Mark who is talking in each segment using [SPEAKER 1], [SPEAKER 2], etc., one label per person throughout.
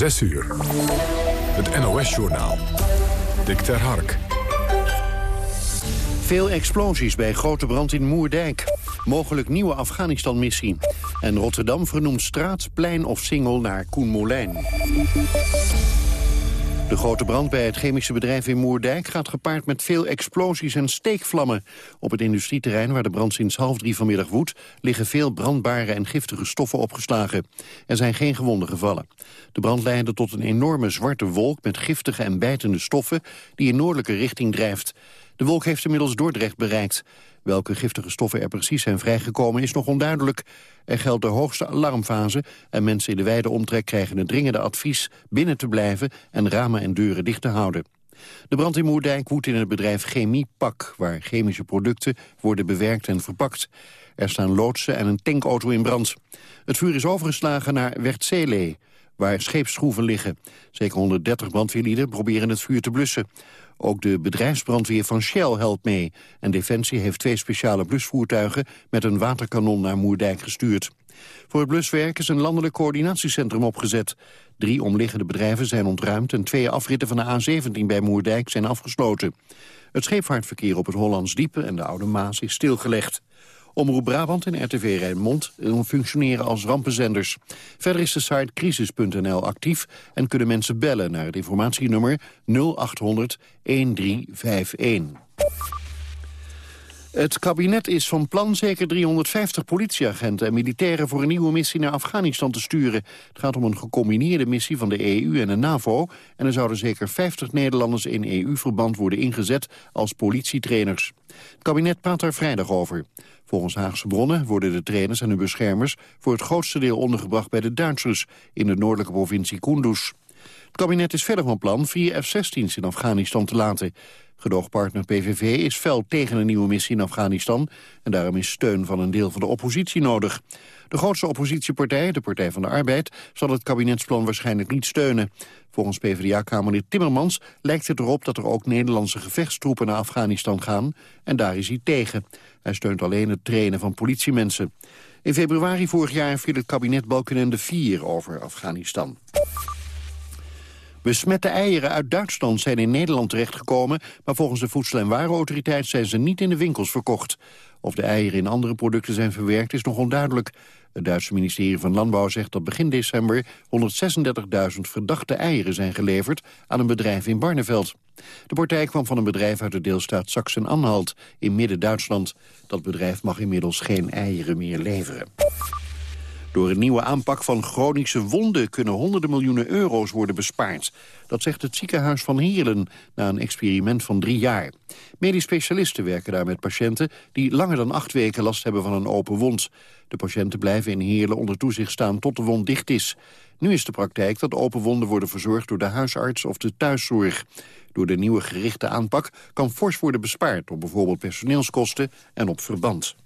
[SPEAKER 1] 6 uur. Het NOS-journaal. Dick ter Hark.
[SPEAKER 2] Veel explosies bij grote brand in Moerdijk. Mogelijk nieuwe Afghanistan-missie. En Rotterdam vernoemt straat, plein of singel naar Koen Molijn. De grote brand bij het chemische bedrijf in Moerdijk gaat gepaard met veel explosies en steekvlammen. Op het industrieterrein waar de brand sinds half drie vanmiddag woedt... liggen veel brandbare en giftige stoffen opgeslagen. Er zijn geen gewonden gevallen. De brand leidde tot een enorme zwarte wolk met giftige en bijtende stoffen... die in noordelijke richting drijft. De wolk heeft inmiddels Dordrecht bereikt. Welke giftige stoffen er precies zijn vrijgekomen is nog onduidelijk. Er geldt de hoogste alarmfase en mensen in de wijde omtrek krijgen het dringende advies binnen te blijven en ramen en deuren dicht te houden. De brand in Moerdijk woedt in het bedrijf Chemie Pak, waar chemische producten worden bewerkt en verpakt. Er staan loodsen en een tankauto in brand. Het vuur is overgeslagen naar Wertzele, waar scheepsschroeven liggen. Zeker 130 brandweerlieden proberen het vuur te blussen. Ook de bedrijfsbrandweer van Shell helpt mee. En Defensie heeft twee speciale blusvoertuigen met een waterkanon naar Moerdijk gestuurd. Voor het bluswerk is een landelijk coördinatiecentrum opgezet. Drie omliggende bedrijven zijn ontruimd en twee afritten van de A17 bij Moerdijk zijn afgesloten. Het scheepvaartverkeer op het Hollands Diepe en de Oude Maas is stilgelegd. Omroep Brabant en RTV Rijnmond functioneren als rampenzenders. Verder is de site crisis.nl actief en kunnen mensen bellen naar het informatienummer 0800 1351. Het kabinet is van plan zeker 350 politieagenten en militairen voor een nieuwe missie naar Afghanistan te sturen. Het gaat om een gecombineerde missie van de EU en de NAVO en er zouden zeker 50 Nederlanders in EU-verband worden ingezet als politietrainers. Het kabinet praat daar vrijdag over. Volgens Haagse bronnen worden de trainers en hun beschermers voor het grootste deel ondergebracht bij de Duitsers in de noordelijke provincie Kunduz. Het kabinet is verder van plan vier F-16's in Afghanistan te laten. Gedoogpartner PVV is fel tegen een nieuwe missie in Afghanistan... en daarom is steun van een deel van de oppositie nodig. De grootste oppositiepartij, de Partij van de Arbeid... zal het kabinetsplan waarschijnlijk niet steunen. Volgens PvdA-kamerlid Timmermans lijkt het erop... dat er ook Nederlandse gevechtstroepen naar Afghanistan gaan... en daar is hij tegen. Hij steunt alleen het trainen van politiemensen. In februari vorig jaar viel het kabinet Balkenende 4 over Afghanistan. Besmette eieren uit Duitsland zijn in Nederland terechtgekomen... maar volgens de Voedsel- en Warenautoriteit zijn ze niet in de winkels verkocht. Of de eieren in andere producten zijn verwerkt is nog onduidelijk. Het Duitse ministerie van Landbouw zegt dat begin december 136.000 verdachte eieren zijn geleverd aan een bedrijf in Barneveld. De partij kwam van een bedrijf uit de deelstaat Sachsen-Anhalt in Midden-Duitsland. Dat bedrijf mag inmiddels geen eieren meer leveren. Door een nieuwe aanpak van chronische wonden kunnen honderden miljoenen euro's worden bespaard. Dat zegt het ziekenhuis van Heerlen na een experiment van drie jaar. Medisch specialisten werken daar met patiënten die langer dan acht weken last hebben van een open wond. De patiënten blijven in Heerlen onder toezicht staan tot de wond dicht is. Nu is de praktijk dat open wonden worden verzorgd door de huisarts of de thuiszorg. Door de nieuwe gerichte aanpak kan fors worden bespaard op bijvoorbeeld personeelskosten en op verband.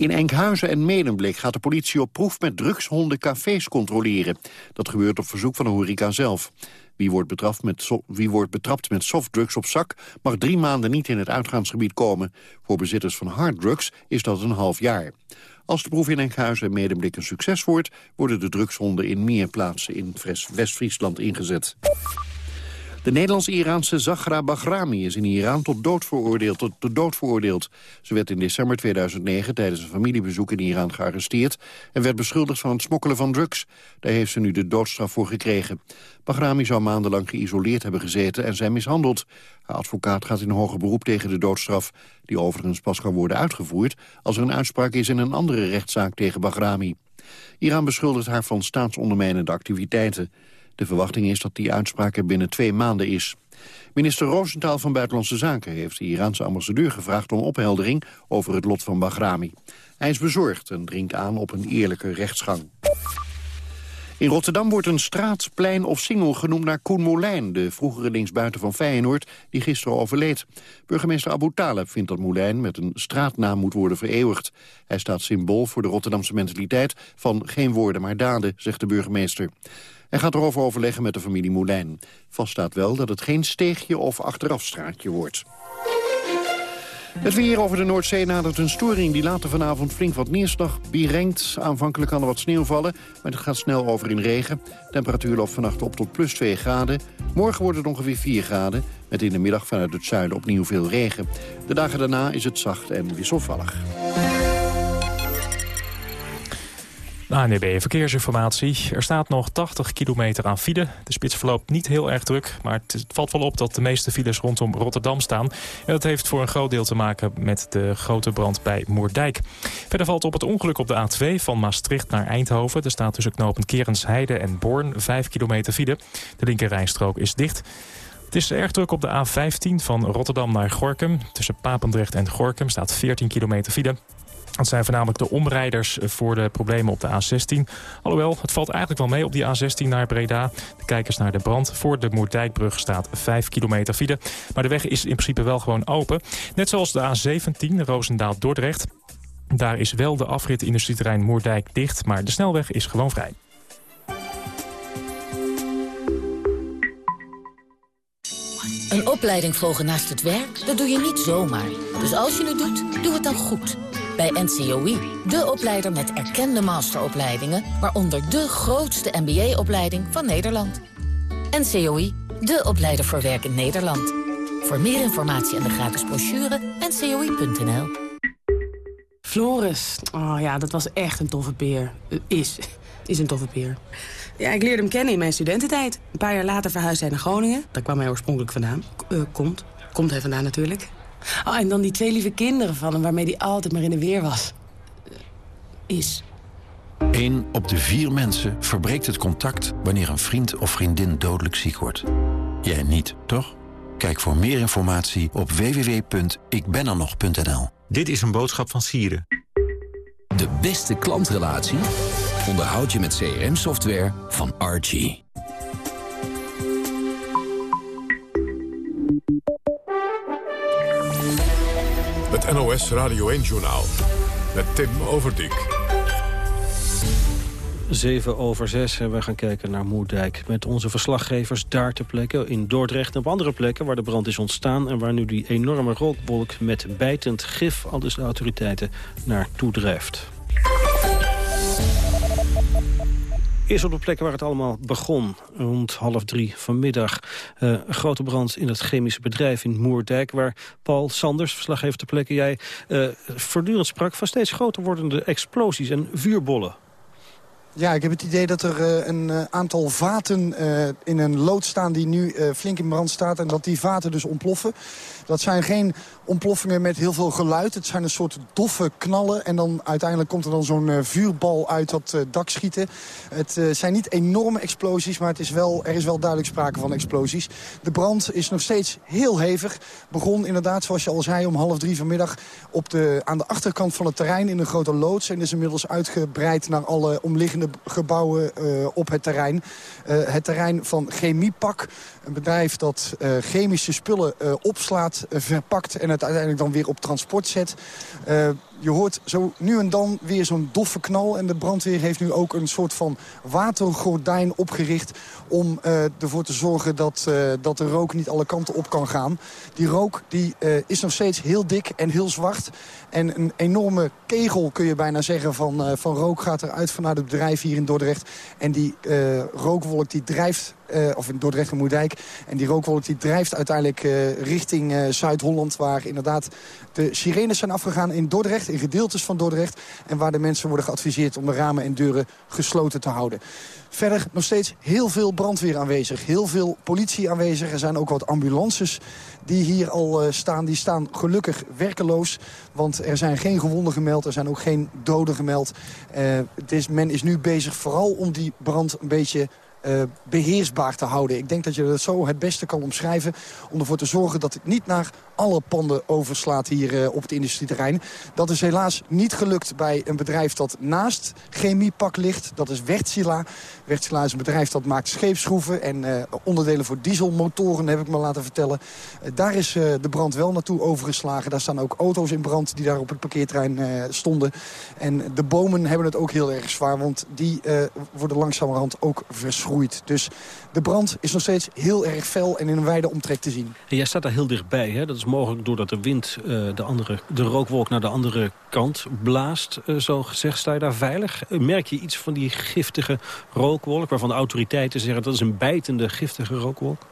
[SPEAKER 2] In Enkhuizen en Medemblik gaat de politie op proef met drugshonden cafés controleren. Dat gebeurt op verzoek van de horeca zelf. Wie wordt, betrapt met, wie wordt betrapt met softdrugs op zak... mag drie maanden niet in het uitgaansgebied komen. Voor bezitters van harddrugs is dat een half jaar. Als de proef in Enkhuizen en Medemblik een succes wordt... worden de drugshonden in meer plaatsen in West-Friesland ingezet. De Nederlands-Iraanse Zahra Bahrami is in Iran tot dood veroordeeld. Tot de dood veroordeeld. Ze werd in december 2009 tijdens een familiebezoek in Iran gearresteerd... en werd beschuldigd van het smokkelen van drugs. Daar heeft ze nu de doodstraf voor gekregen. Bahrami zou maandenlang geïsoleerd hebben gezeten en zijn mishandeld. Haar advocaat gaat in hoger beroep tegen de doodstraf... die overigens pas kan worden uitgevoerd... als er een uitspraak is in een andere rechtszaak tegen Bahrami. Iran beschuldigt haar van staatsondermijnende activiteiten. De verwachting is dat die uitspraak er binnen twee maanden is. Minister Roosentaal van Buitenlandse Zaken heeft de Iraanse ambassadeur gevraagd om opheldering over het lot van Bahrami. Hij is bezorgd en dringt aan op een eerlijke rechtsgang. In Rotterdam wordt een straat, plein of singel genoemd naar Koen Molijn... de vroegere linksbuiten van Feyenoord, die gisteren overleed. Burgemeester Abu Taleb vindt dat Molijn met een straatnaam moet worden vereeuwigd. Hij staat symbool voor de Rotterdamse mentaliteit van geen woorden maar daden, zegt de burgemeester. Hij gaat erover overleggen met de familie Moulijn. Vast staat wel dat het geen steegje of achterafstraatje wordt. Het weer over de Noordzee nadert een storing die later vanavond flink wat neerslag brengt. Aanvankelijk kan er wat sneeuw vallen, maar het gaat snel over in regen. Temperatuur loopt vannacht op tot plus 2 graden. Morgen wordt het ongeveer 4 graden, met in de middag vanuit het zuiden opnieuw veel regen. De dagen daarna is het zacht en wisselvallig.
[SPEAKER 3] ANB Verkeersinformatie. Er staat nog 80 kilometer aan file. De spits verloopt niet heel erg druk, maar het valt wel op dat de meeste files rondom Rotterdam staan. En dat heeft voor een groot deel te maken met de grote brand bij Moerdijk. Verder valt op het ongeluk op de A2 van Maastricht naar Eindhoven. Er staat tussen knopen Kerensheide en Born 5 kilometer file. De linkerrijstrook is dicht. Het is erg druk op de A15 van Rotterdam naar Gorkum. Tussen Papendrecht en Gorkum staat 14 kilometer file. Dat zijn voornamelijk de omrijders voor de problemen op de A16. Alhoewel, het valt eigenlijk wel mee op die A16 naar Breda. De kijkers naar de brand. Voor de Moerdijkbrug staat 5 kilometer file. Maar de weg is in principe wel gewoon open. Net zoals de A17, Roosendaal-Dordrecht. Daar is wel de afrit industrieterrein Moerdijk dicht, maar de snelweg is gewoon vrij.
[SPEAKER 4] Een opleiding volgen naast het werk, dat doe je niet zomaar. Dus als je het doet, doe het dan goed. Bij NCOI, de opleider met erkende masteropleidingen... waaronder de grootste MBA-opleiding van Nederland. NCOI, de opleider voor werk in Nederland. Voor meer informatie en de gratis brochure, ncoi.nl.
[SPEAKER 5] Floris, oh ja, dat was echt een toffe peer. Uh, is, is een toffe peer. Ja, ik leerde hem kennen in mijn studententijd. Een paar jaar later verhuisde hij naar Groningen. Daar kwam hij oorspronkelijk vandaan. Uh, komt. Komt hij vandaan natuurlijk. Oh, en dan die twee lieve kinderen van hem waarmee hij altijd maar in de weer was. Is.
[SPEAKER 6] Eén op de vier mensen verbreekt het contact wanneer een vriend of vriendin dodelijk ziek wordt. Jij niet, toch? Kijk voor meer informatie op www.ikbenernog.nl.
[SPEAKER 7] Dit is een boodschap van Sieren.
[SPEAKER 8] De beste klantrelatie onderhoud je met CRM-software van Archie.
[SPEAKER 1] NOS Radio 1-journaal met Tim Overdijk.
[SPEAKER 9] 7 over 6 en we gaan kijken naar Moerdijk. Met onze verslaggevers daar ter plekke in Dordrecht en op andere plekken... waar de brand is ontstaan en waar nu die enorme rookwolk... met bijtend gif, al dus de autoriteiten, naartoe drijft. Eerst op de plek waar het allemaal begon, rond half drie vanmiddag. Uh, een grote brand in het chemische bedrijf in Moerdijk... waar Paul Sanders, verslaggever ter plekke, jij uh, voortdurend sprak... van steeds groter wordende explosies en vuurbollen.
[SPEAKER 10] Ja, ik heb het idee dat er uh, een uh, aantal vaten uh, in een lood staan die nu flink in brand staat. En dat die vaten dus ontploffen. Dat zijn geen ontploffingen met heel veel geluid. Het zijn een soort doffe knallen. En dan uiteindelijk komt er dan zo'n vuurbal uit dat dak schieten. Het zijn niet enorme explosies, maar het is wel, er is wel duidelijk sprake van explosies. De brand is nog steeds heel hevig. Begon inderdaad, zoals je al zei, om half drie vanmiddag... Op de, aan de achterkant van het terrein in een grote loods. En is inmiddels uitgebreid naar alle omliggende gebouwen uh, op het terrein. Uh, het terrein van Chemiepak. Een bedrijf dat uh, chemische spullen opslaat, verpakt... en het uiteindelijk dan weer op transport zet je hoort zo nu en dan weer zo'n doffe knal. En de brandweer heeft nu ook een soort van watergordijn opgericht... om uh, ervoor te zorgen dat, uh, dat de rook niet alle kanten op kan gaan. Die rook die, uh, is nog steeds heel dik en heel zwart. En een enorme kegel, kun je bijna zeggen, van, van rook gaat eruit vanuit het bedrijf hier in Dordrecht. En die rookwolk die drijft uh, of in Dordrecht en Moerdijk. En die rookwolk die drijft uiteindelijk uh, richting uh, Zuid-Holland... waar inderdaad de sirenes zijn afgegaan in Dordrecht, in gedeeltes van Dordrecht... en waar de mensen worden geadviseerd om de ramen en deuren gesloten te houden. Verder nog steeds heel veel brandweer aanwezig, heel veel politie aanwezig. Er zijn ook wat ambulances die hier al staan. Die staan gelukkig werkeloos, want er zijn geen gewonden gemeld. Er zijn ook geen doden gemeld. Is, men is nu bezig vooral om die brand een beetje uh, beheersbaar te houden. Ik denk dat je dat zo het beste kan omschrijven... om ervoor te zorgen dat het niet naar alle panden overslaat hier uh, op het industrieterrein. Dat is helaas niet gelukt bij een bedrijf dat naast Chemiepak ligt. Dat is Wärtsilä. Wärtsilä is een bedrijf dat maakt scheepsschroeven... en uh, onderdelen voor dieselmotoren, heb ik me laten vertellen. daar is de brand wel naartoe overgeslagen. Daar staan ook auto's in brand die daar op het parkeerterrein stonden. En de bomen hebben het ook heel erg zwaar... want die worden langzamerhand ook verschroeid. Dus de brand is nog steeds heel erg fel en in een wijde omtrek te zien.
[SPEAKER 9] En jij staat daar heel dichtbij. Hè? Dat is mogelijk doordat de wind uh, de, andere, de rookwolk naar de andere kant blaast. Uh, zo gezegd, sta je daar veilig? merk je iets van die giftige rookwolk... waarvan de autoriteiten zeggen dat is een bijtende giftige rookwolk?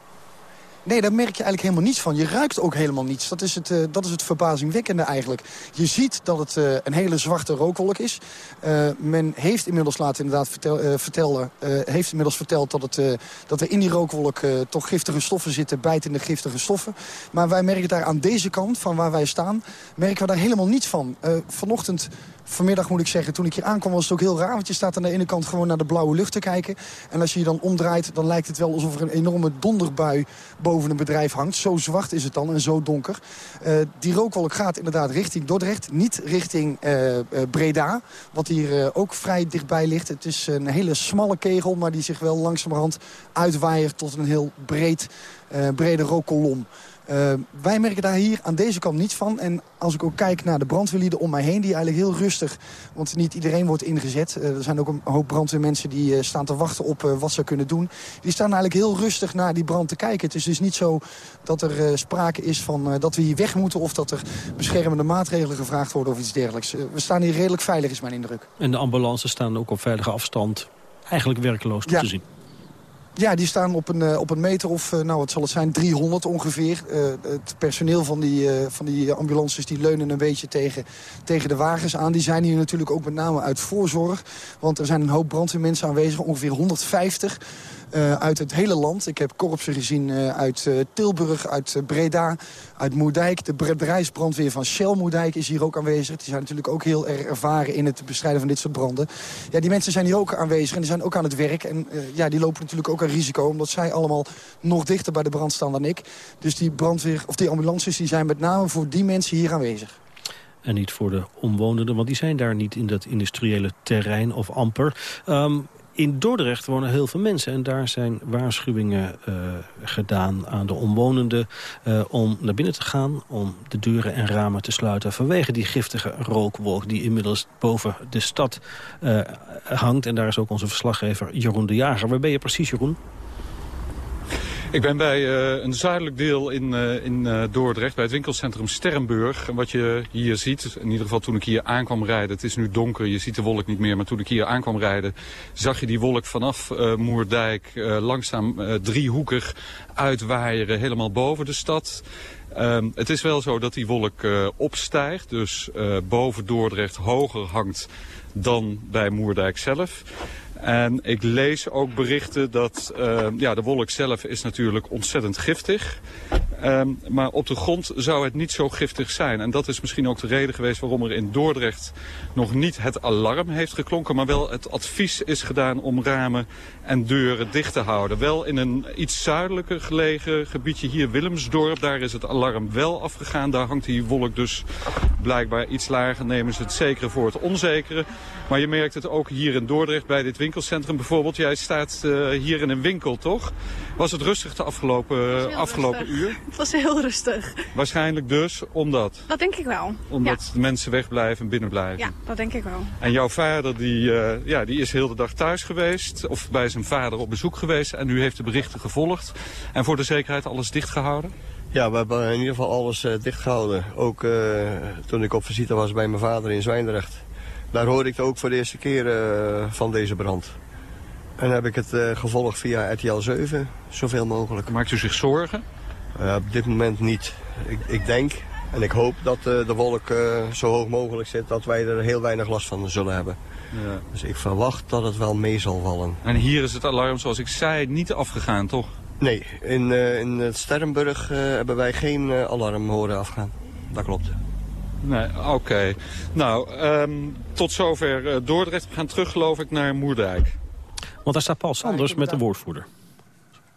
[SPEAKER 10] Nee, daar merk je eigenlijk helemaal niets van. Je ruikt ook helemaal niets. Dat is het, uh, dat is het verbazingwekkende eigenlijk. Je ziet dat het uh, een hele zwarte rookwolk is. Uh, men heeft inmiddels laten inderdaad vertel, vertellen, heeft inmiddels verteld dat, het, dat er in die rookwolk toch giftige stoffen zitten, bijtende giftige stoffen. Maar wij merken daar aan deze kant, van waar wij staan, merken we daar helemaal niets van. vanochtend vanmiddag moet ik zeggen, toen ik hier aankwam was het ook heel raar. Want je staat aan de ene kant gewoon naar de blauwe lucht te kijken. En als je je dan omdraait, dan lijkt het wel alsof er een enorme donderbui boven een bedrijf hangt. Zo zwart is het dan en zo donker. Uh, die rookwolk gaat inderdaad richting Dordrecht, niet richting uh, uh, Breda. Wat hier ook vrij dichtbij ligt. Het is een hele smalle kegel, maar die zich wel langzamerhand uitwaaiert tot een heel breed, brede rookkolom. Uh, wij merken daar hier aan deze kant niets van. En als ik ook kijk naar de brandweerlieden om mij heen... die eigenlijk heel rustig, want niet iedereen wordt ingezet. Uh, er zijn ook een hoop brandweermensen die uh, staan te wachten op wat ze kunnen doen. Die staan eigenlijk heel rustig naar die brand te kijken. Het is dus niet zo dat er sprake is van dat we hier weg moeten... of dat er beschermende maatregelen gevraagd worden of iets dergelijks. we staan hier redelijk veilig, is mijn indruk.
[SPEAKER 9] En de ambulances staan ook op veilige afstand eigenlijk werkeloos ja. te zien.
[SPEAKER 10] Ja, die staan op een, op een meter of, nou wat zal het zijn, 300 ongeveer. Uh, het personeel van die, van die ambulances die leunen een beetje tegen, tegen de wagens aan. Die zijn hier natuurlijk ook met name uit voorzorg. Want er zijn een hoop brandweermensen aanwezig, ongeveer 150 uh, uit het hele land. Ik heb korpsen gezien uit Tilburg, uit Breda, uit Moerdijk. De bedrijfsbrandweer van Shell Moerdijk is hier ook aanwezig. Die zijn natuurlijk ook heel erg ervaren in het bestrijden van dit soort branden. Ja, die mensen zijn hier ook aanwezig en die zijn ook aan het werk. En ja, die lopen natuurlijk ook risico, omdat zij allemaal nog dichter bij de brand staan dan ik. Dus die brandweer, of die ambulances, die zijn met name voor die mensen hier aanwezig.
[SPEAKER 9] En niet voor de omwonenden, want die zijn daar niet in dat industriële terrein of amper. Um, in Dordrecht wonen heel veel mensen en daar zijn waarschuwingen uh, gedaan aan de omwonenden uh, om naar binnen te gaan, om de deuren en ramen te sluiten vanwege die giftige rookwolk die inmiddels boven de stad uh, hangt. En daar is ook onze verslaggever Jeroen de Jager. Waar ben je precies, Jeroen?
[SPEAKER 11] Ik ben bij uh, een zuidelijk deel in, uh, in uh, Dordrecht, bij het winkelcentrum Sterrenburg. En wat je hier ziet, in ieder geval toen ik hier aankwam rijden, het is nu donker, je ziet de wolk niet meer. Maar toen ik hier aankwam rijden, zag je die wolk vanaf Moerdijk langzaam driehoekig uitwaaieren, helemaal boven de stad. Um, het is wel zo dat die wolk opstijgt, dus boven Dordrecht hoger hangt dan bij Moerdijk zelf. En ik lees ook berichten dat uh, ja, de wolk zelf is natuurlijk ontzettend giftig. Um, maar op de grond zou het niet zo giftig zijn. En dat is misschien ook de reden geweest waarom er in Dordrecht nog niet het alarm heeft geklonken. Maar wel het advies is gedaan om ramen en deuren dicht te houden. Wel in een iets zuidelijker gelegen gebiedje hier, Willemsdorp. Daar is het alarm wel afgegaan. Daar hangt die wolk dus blijkbaar iets lager. Nemen ze het zekere voor het onzekere. Maar je merkt het ook hier in Dordrecht bij dit winkelcentrum bijvoorbeeld. Jij staat uh, hier in een winkel, toch? Was het rustig de afgelopen, afgelopen uur?
[SPEAKER 12] Het was heel rustig.
[SPEAKER 11] Waarschijnlijk dus omdat?
[SPEAKER 12] Dat denk ik wel.
[SPEAKER 11] Omdat
[SPEAKER 12] ja.
[SPEAKER 11] de mensen wegblijven en binnen blijven?
[SPEAKER 12] Ja, dat denk ik wel.
[SPEAKER 11] En jouw vader die, uh, ja, die is heel de dag thuis geweest. Of bij zijn vader op bezoek geweest. En u heeft de berichten gevolgd. En voor de zekerheid alles dichtgehouden?
[SPEAKER 13] Ja, we hebben in ieder geval alles uh, dichtgehouden. Ook uh, toen ik op visite was bij mijn vader in Zwijndrecht. Daar hoorde ik ook voor de eerste keer uh, van deze brand. En heb ik het gevolgd via RTL 7, zoveel mogelijk.
[SPEAKER 11] Maakt u zich zorgen?
[SPEAKER 13] Op dit moment niet. Ik, ik denk en ik hoop dat de wolk zo hoog mogelijk zit dat wij er heel weinig last van zullen hebben. Ja. Dus ik verwacht dat het wel mee zal vallen.
[SPEAKER 11] En hier is het alarm, zoals ik zei, niet afgegaan, toch?
[SPEAKER 13] Nee, in, in het Sterrenburg hebben wij geen alarm horen afgaan. Dat klopt.
[SPEAKER 11] Nee, oké. Okay. Nou, um, tot zover uh, Dordrecht. We gaan terug, geloof ik, naar Moerdijk.
[SPEAKER 9] Want daar staat Paul Sanders met de woordvoerder.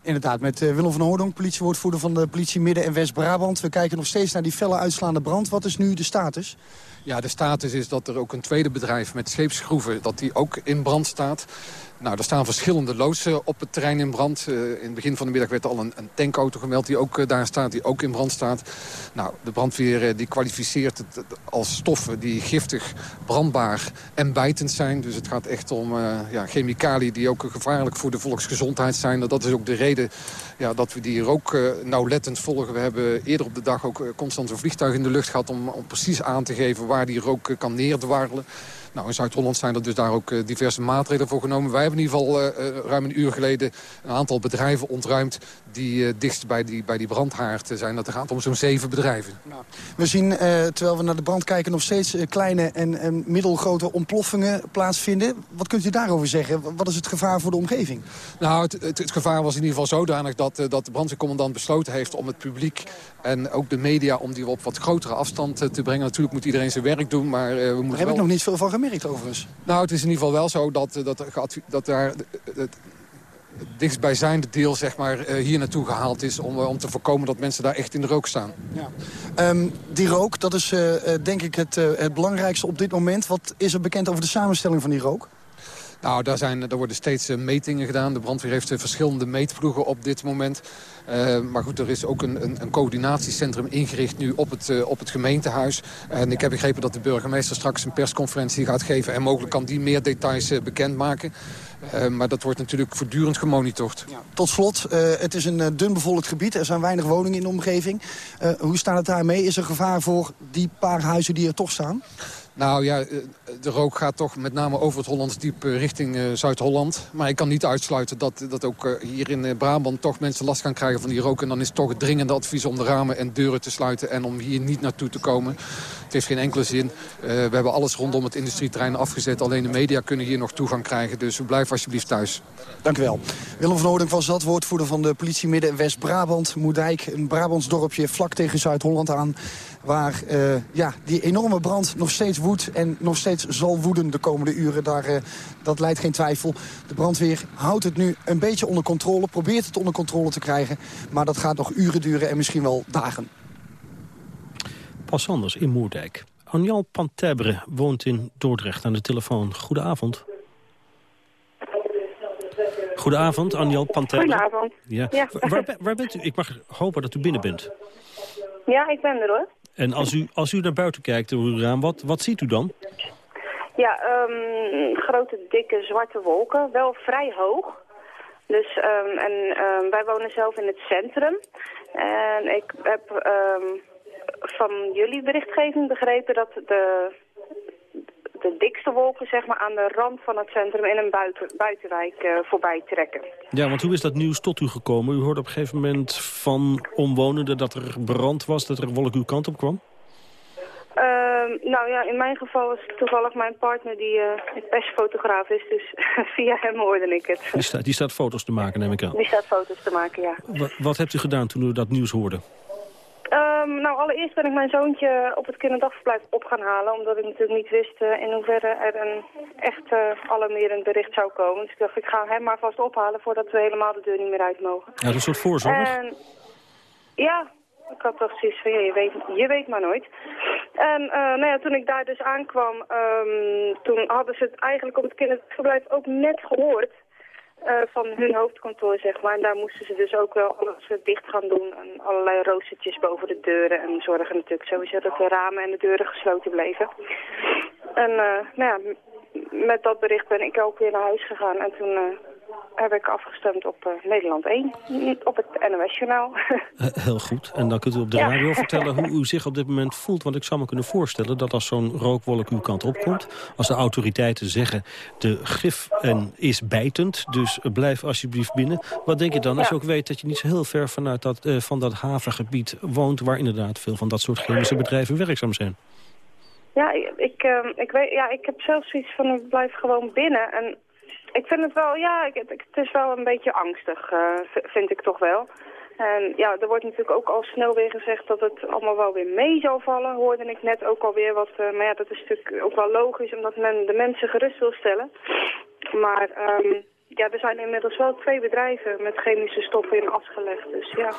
[SPEAKER 10] Inderdaad, met uh, Willem van Hoordonk, politiewoordvoerder van de politie Midden- en West-Brabant. We kijken nog steeds naar die felle uitslaande brand. Wat is nu de status?
[SPEAKER 14] Ja, de status is dat er ook een tweede bedrijf met scheepsschroeven... dat die ook in brand staat. Nou, er staan verschillende loodsen op het terrein in brand. Uh, in het begin van de middag werd al een, tankauto gemeld die ook uh, daar staat, die ook in brand staat. Nou, de brandweer uh, die kwalificeert het als stoffen die giftig, brandbaar en bijtend zijn. Dus het gaat echt om ja, chemicaliën die ook gevaarlijk voor de volksgezondheid zijn. Dat is ook de reden ja, dat we die hier ook nauwlettend volgen. We hebben eerder op de dag ook constant een vliegtuig in de lucht gehad... om, om precies aan te geven waar die rook kan neerdwarrelen. Nou, in Zuid-Holland zijn er dus daar ook uh, diverse maatregelen voor genomen. Wij hebben in ieder geval uh, ruim een uur geleden een aantal bedrijven ontruimd... die dichtst bij die, bij die brandhaard zijn. Dat gaat om zo'n zeven bedrijven.
[SPEAKER 10] Nou, we zien, terwijl we naar de brand kijken... nog steeds kleine en, en, middelgrote ontploffingen plaatsvinden. Wat kunt u daarover zeggen? Wat is het gevaar voor de omgeving?
[SPEAKER 14] Nou, het, het, het gevaar was in ieder geval zodanig... dat, dat de brandweercommandant besloten heeft om het publiek... en ook de media om die op wat grotere afstand te brengen. Natuurlijk moet iedereen zijn werk doen, maar we moeten
[SPEAKER 10] Daar heb
[SPEAKER 14] wel...
[SPEAKER 10] ik nog niet veel van gemerkt overigens.
[SPEAKER 14] Nou, het is in ieder geval wel zo dat, dat, dat daar het dichtstbijzijnde deel zeg maar, hier naartoe gehaald is... Om, om te voorkomen dat mensen daar echt in de rook staan.
[SPEAKER 10] Ja. Um, die rook, dat is uh, denk ik het, uh, het belangrijkste op dit moment. Wat is er bekend over de samenstelling van die rook?
[SPEAKER 14] Nou, daar, zijn, daar worden steeds uh, metingen gedaan. De brandweer heeft uh, verschillende meetploegen op dit moment. Uh, maar goed, er is ook een, een, een coördinatiecentrum ingericht nu op het, op het gemeentehuis. En ik heb begrepen dat de burgemeester straks een persconferentie gaat geven. En mogelijk kan die meer details bekendmaken. Uh, maar dat wordt natuurlijk voortdurend gemonitord.
[SPEAKER 10] Tot slot, het is een uh, dun gebied. Er zijn weinig woningen in de omgeving. hoe staat het daarmee? Is er gevaar voor die paar huizen die er toch staan?
[SPEAKER 14] Nou ja, de rook gaat toch met name over het Hollands diep richting uh, Zuid-Holland. Maar ik kan niet uitsluiten dat, dat ook hier in Brabant toch mensen last gaan krijgen van die rook. En dan is toch het dringende advies om de ramen en deuren te sluiten en om hier niet naartoe te komen. Het heeft geen enkele zin. we hebben alles rondom het industrieterrein afgezet. Alleen de media kunnen hier nog toegang krijgen. Dus blijf alsjeblieft thuis.
[SPEAKER 10] Dank u wel. Willem van Oording was dat, woordvoerder van de politie Midden- en West-Brabant. Moerdijk, een Brabants dorpje vlak tegen Zuid-Holland aan. Waar uh, ja, die enorme brand nog steeds woedt en nog steeds zal woeden de komende uren. Daar, uh, dat leidt geen twijfel. De brandweer houdt het nu een beetje onder controle, probeert het onder controle te krijgen. Maar dat gaat nog uren duren en misschien wel dagen.
[SPEAKER 9] Pas anders in Moerdijk. Anjal Pantebre woont in Dordrecht aan de telefoon. Goedenavond. Goedenavond, Anjal Pantebre.
[SPEAKER 15] Goedenavond.
[SPEAKER 9] Ja.
[SPEAKER 15] ja.
[SPEAKER 9] Waar, waar bent u? Ik mag hopen dat u binnen bent.
[SPEAKER 15] Ja, ik ben er hoor.
[SPEAKER 9] En als u, als u naar buiten kijkt raam, wat, wat ziet u dan?
[SPEAKER 15] Ja, um, grote, dikke, zwarte wolken. Wel vrij hoog. Dus, um, en um, wij wonen zelf in het centrum. En ik heb van jullie berichtgeving begrepen dat de, de dikste wolken zeg maar, aan de rand van het centrum in een buiten, buitenwijk uh, voorbij trekken.
[SPEAKER 9] Ja, want hoe is dat nieuws tot u gekomen? U hoorde op een gegeven moment van omwonenden dat er brand was, dat er wolk uw kant op kwam?
[SPEAKER 15] Uh, nou ja, in mijn geval was het toevallig mijn partner die uh, persfotograaf is, dus via hem hoorde ik het.
[SPEAKER 9] Die, sta, die staat foto's te maken, neem ik aan.
[SPEAKER 15] Die staat foto's te maken, ja.
[SPEAKER 9] Wat, wat hebt u gedaan toen u dat nieuws hoorde?
[SPEAKER 15] Um, nou, allereerst ben ik mijn zoontje op het kinderdagverblijf op gaan halen. Omdat ik natuurlijk niet wist uh, in hoeverre er een echt uh, alarmerend bericht zou komen. Dus ik dacht, ik ga hem maar vast ophalen voordat we helemaal de deur niet meer uit mogen.
[SPEAKER 9] Ja, dat is een soort voorzorg.
[SPEAKER 15] En, ja, ik had toch zoiets van, ja, je, weet, je weet maar nooit. En uh, nou ja, toen ik daar dus aankwam, um, toen hadden ze het eigenlijk op het kinderdagverblijf ook net gehoord. Uh, van hun hoofdkantoor, zeg maar. En daar moesten ze dus ook wel alles dicht gaan doen. En allerlei roostertjes boven de deuren. En zorgen natuurlijk sowieso dat de ramen en de deuren gesloten bleven. En uh, nou ja, met dat bericht ben ik ook weer naar huis gegaan. En toen uh, heb ik afgestemd op uh, Nederland 1, op het NOS-journaal.
[SPEAKER 9] Heel goed. En dan kunt u op de
[SPEAKER 15] Ja.
[SPEAKER 9] radio vertellen hoe u zich op dit moment voelt. Want ik zou me kunnen voorstellen dat als zo'n rookwolk uw kant opkomt... als de autoriteiten zeggen, de gif en is bijtend, dus blijf alsjeblieft binnen. Wat denk je dan als je ook weet dat je niet zo heel ver vanuit dat, eh, van dat havengebied woont... waar inderdaad veel van dat soort chemische bedrijven werkzaam zijn?
[SPEAKER 15] Ja, ik, ik, eh, ik, weet, ja, ik heb zelfs zoiets van, ik blijf gewoon binnen. En ik vind het wel, ja, ik, het, is wel een beetje angstig, v- vind ik toch wel. En ja, er wordt natuurlijk ook al snel weer gezegd dat het allemaal wel weer mee zou vallen. Hoorde ik net ook alweer wat, eh, maar ja, dat is natuurlijk ook wel logisch omdat men de mensen gerust wil stellen. Maar ehm, ja, er zijn inmiddels wel twee bedrijven met chemische stoffen in as gelegd. Dus ja.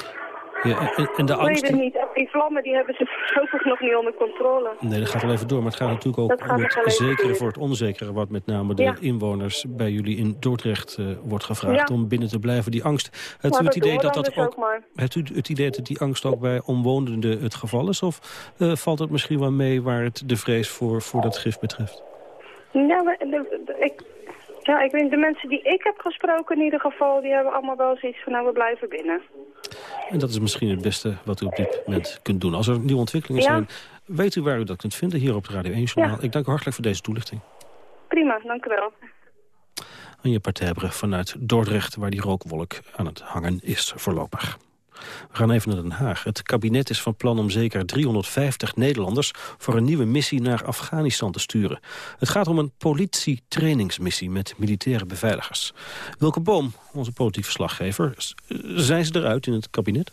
[SPEAKER 9] Ja, en, en de angst...
[SPEAKER 15] het niet. Die vlammen die hebben ze voorlopig nog niet onder controle.
[SPEAKER 9] Nee, dat gaat wel even door. Maar het gaat natuurlijk ook
[SPEAKER 15] gaat
[SPEAKER 9] om het zekere voor het onzekere... wat met name de
[SPEAKER 15] Ja.
[SPEAKER 9] inwoners bij jullie in Dordrecht eh, wordt gevraagd...
[SPEAKER 15] Ja.
[SPEAKER 9] om binnen te blijven. Die angst. Hebt u het idee dat dat ook...
[SPEAKER 15] ook.
[SPEAKER 9] Hebt u het idee dat die angst ook bij omwonenden het geval is? Of eh, valt het misschien wel mee waar het de vrees voor, voor dat gif betreft?
[SPEAKER 15] Ja, maar ja, ik weet de mensen die ik heb gesproken in ieder geval, die hebben allemaal wel zoiets van nou we blijven binnen.
[SPEAKER 9] En dat is misschien het beste wat u op dit moment kunt doen. Als er nieuwe ontwikkelingen
[SPEAKER 15] Ja.
[SPEAKER 9] zijn, weet u waar u dat kunt vinden hier op het Radio 1 Journaal. Ik dank u hartelijk voor deze toelichting.
[SPEAKER 15] Prima, dank u wel.
[SPEAKER 9] Anja Partijbre vanuit Dordrecht, waar die rookwolk aan het hangen is voorlopig. We gaan even naar Den Haag. Het kabinet is van plan om zeker 350 Nederlanders... voor een nieuwe missie naar Afghanistan te sturen. Het gaat om een politietrainingsmissie met militaire beveiligers. Wilke Boom, onze politiek verslaggever, s- zijn ze eruit in het kabinet?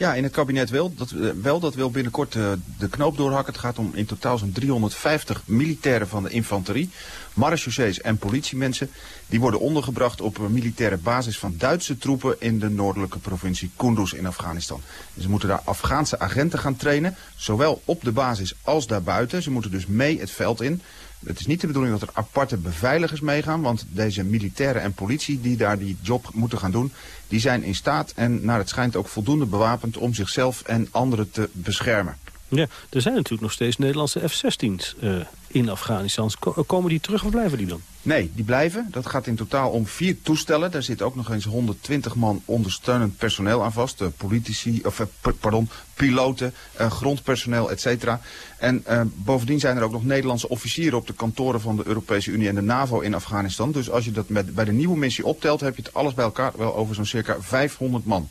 [SPEAKER 16] Ja, in het kabinet wel. Dat, eh, wel, dat wil binnenkort eh, de knoop doorhakken. Het gaat om in totaal zo'n 350 militairen van de infanterie, marechaussees en politiemensen. Die worden ondergebracht op een militaire basis van Duitse troepen in de noordelijke provincie Kunduz in Afghanistan. Ze moeten daar Afghaanse agenten gaan trainen, zowel op de basis als daarbuiten. Ze moeten dus mee het veld in. Het is niet de bedoeling dat er aparte beveiligers meegaan, want deze militairen en politie die daar die job moeten gaan doen, die zijn in staat en naar het schijnt ook voldoende bewapend om zichzelf en anderen te beschermen.
[SPEAKER 9] Ja, er zijn natuurlijk nog steeds Nederlandse F-16's eh, in Afghanistan. Ko- Komen die terug of blijven die dan?
[SPEAKER 16] Nee, die blijven. Dat gaat in totaal om vier toestellen. Daar zit ook nog eens 120 man ondersteunend personeel aan vast. Eh, politici, of eh, pardon, piloten, eh, grondpersoneel, et cetera. En eh, bovendien zijn er ook nog Nederlandse officieren op de kantoren van de Europese Unie en de NAVO in Afghanistan. Dus als je dat met, bij de nieuwe missie optelt, heb je het alles bij elkaar wel over zo'n circa 500 man.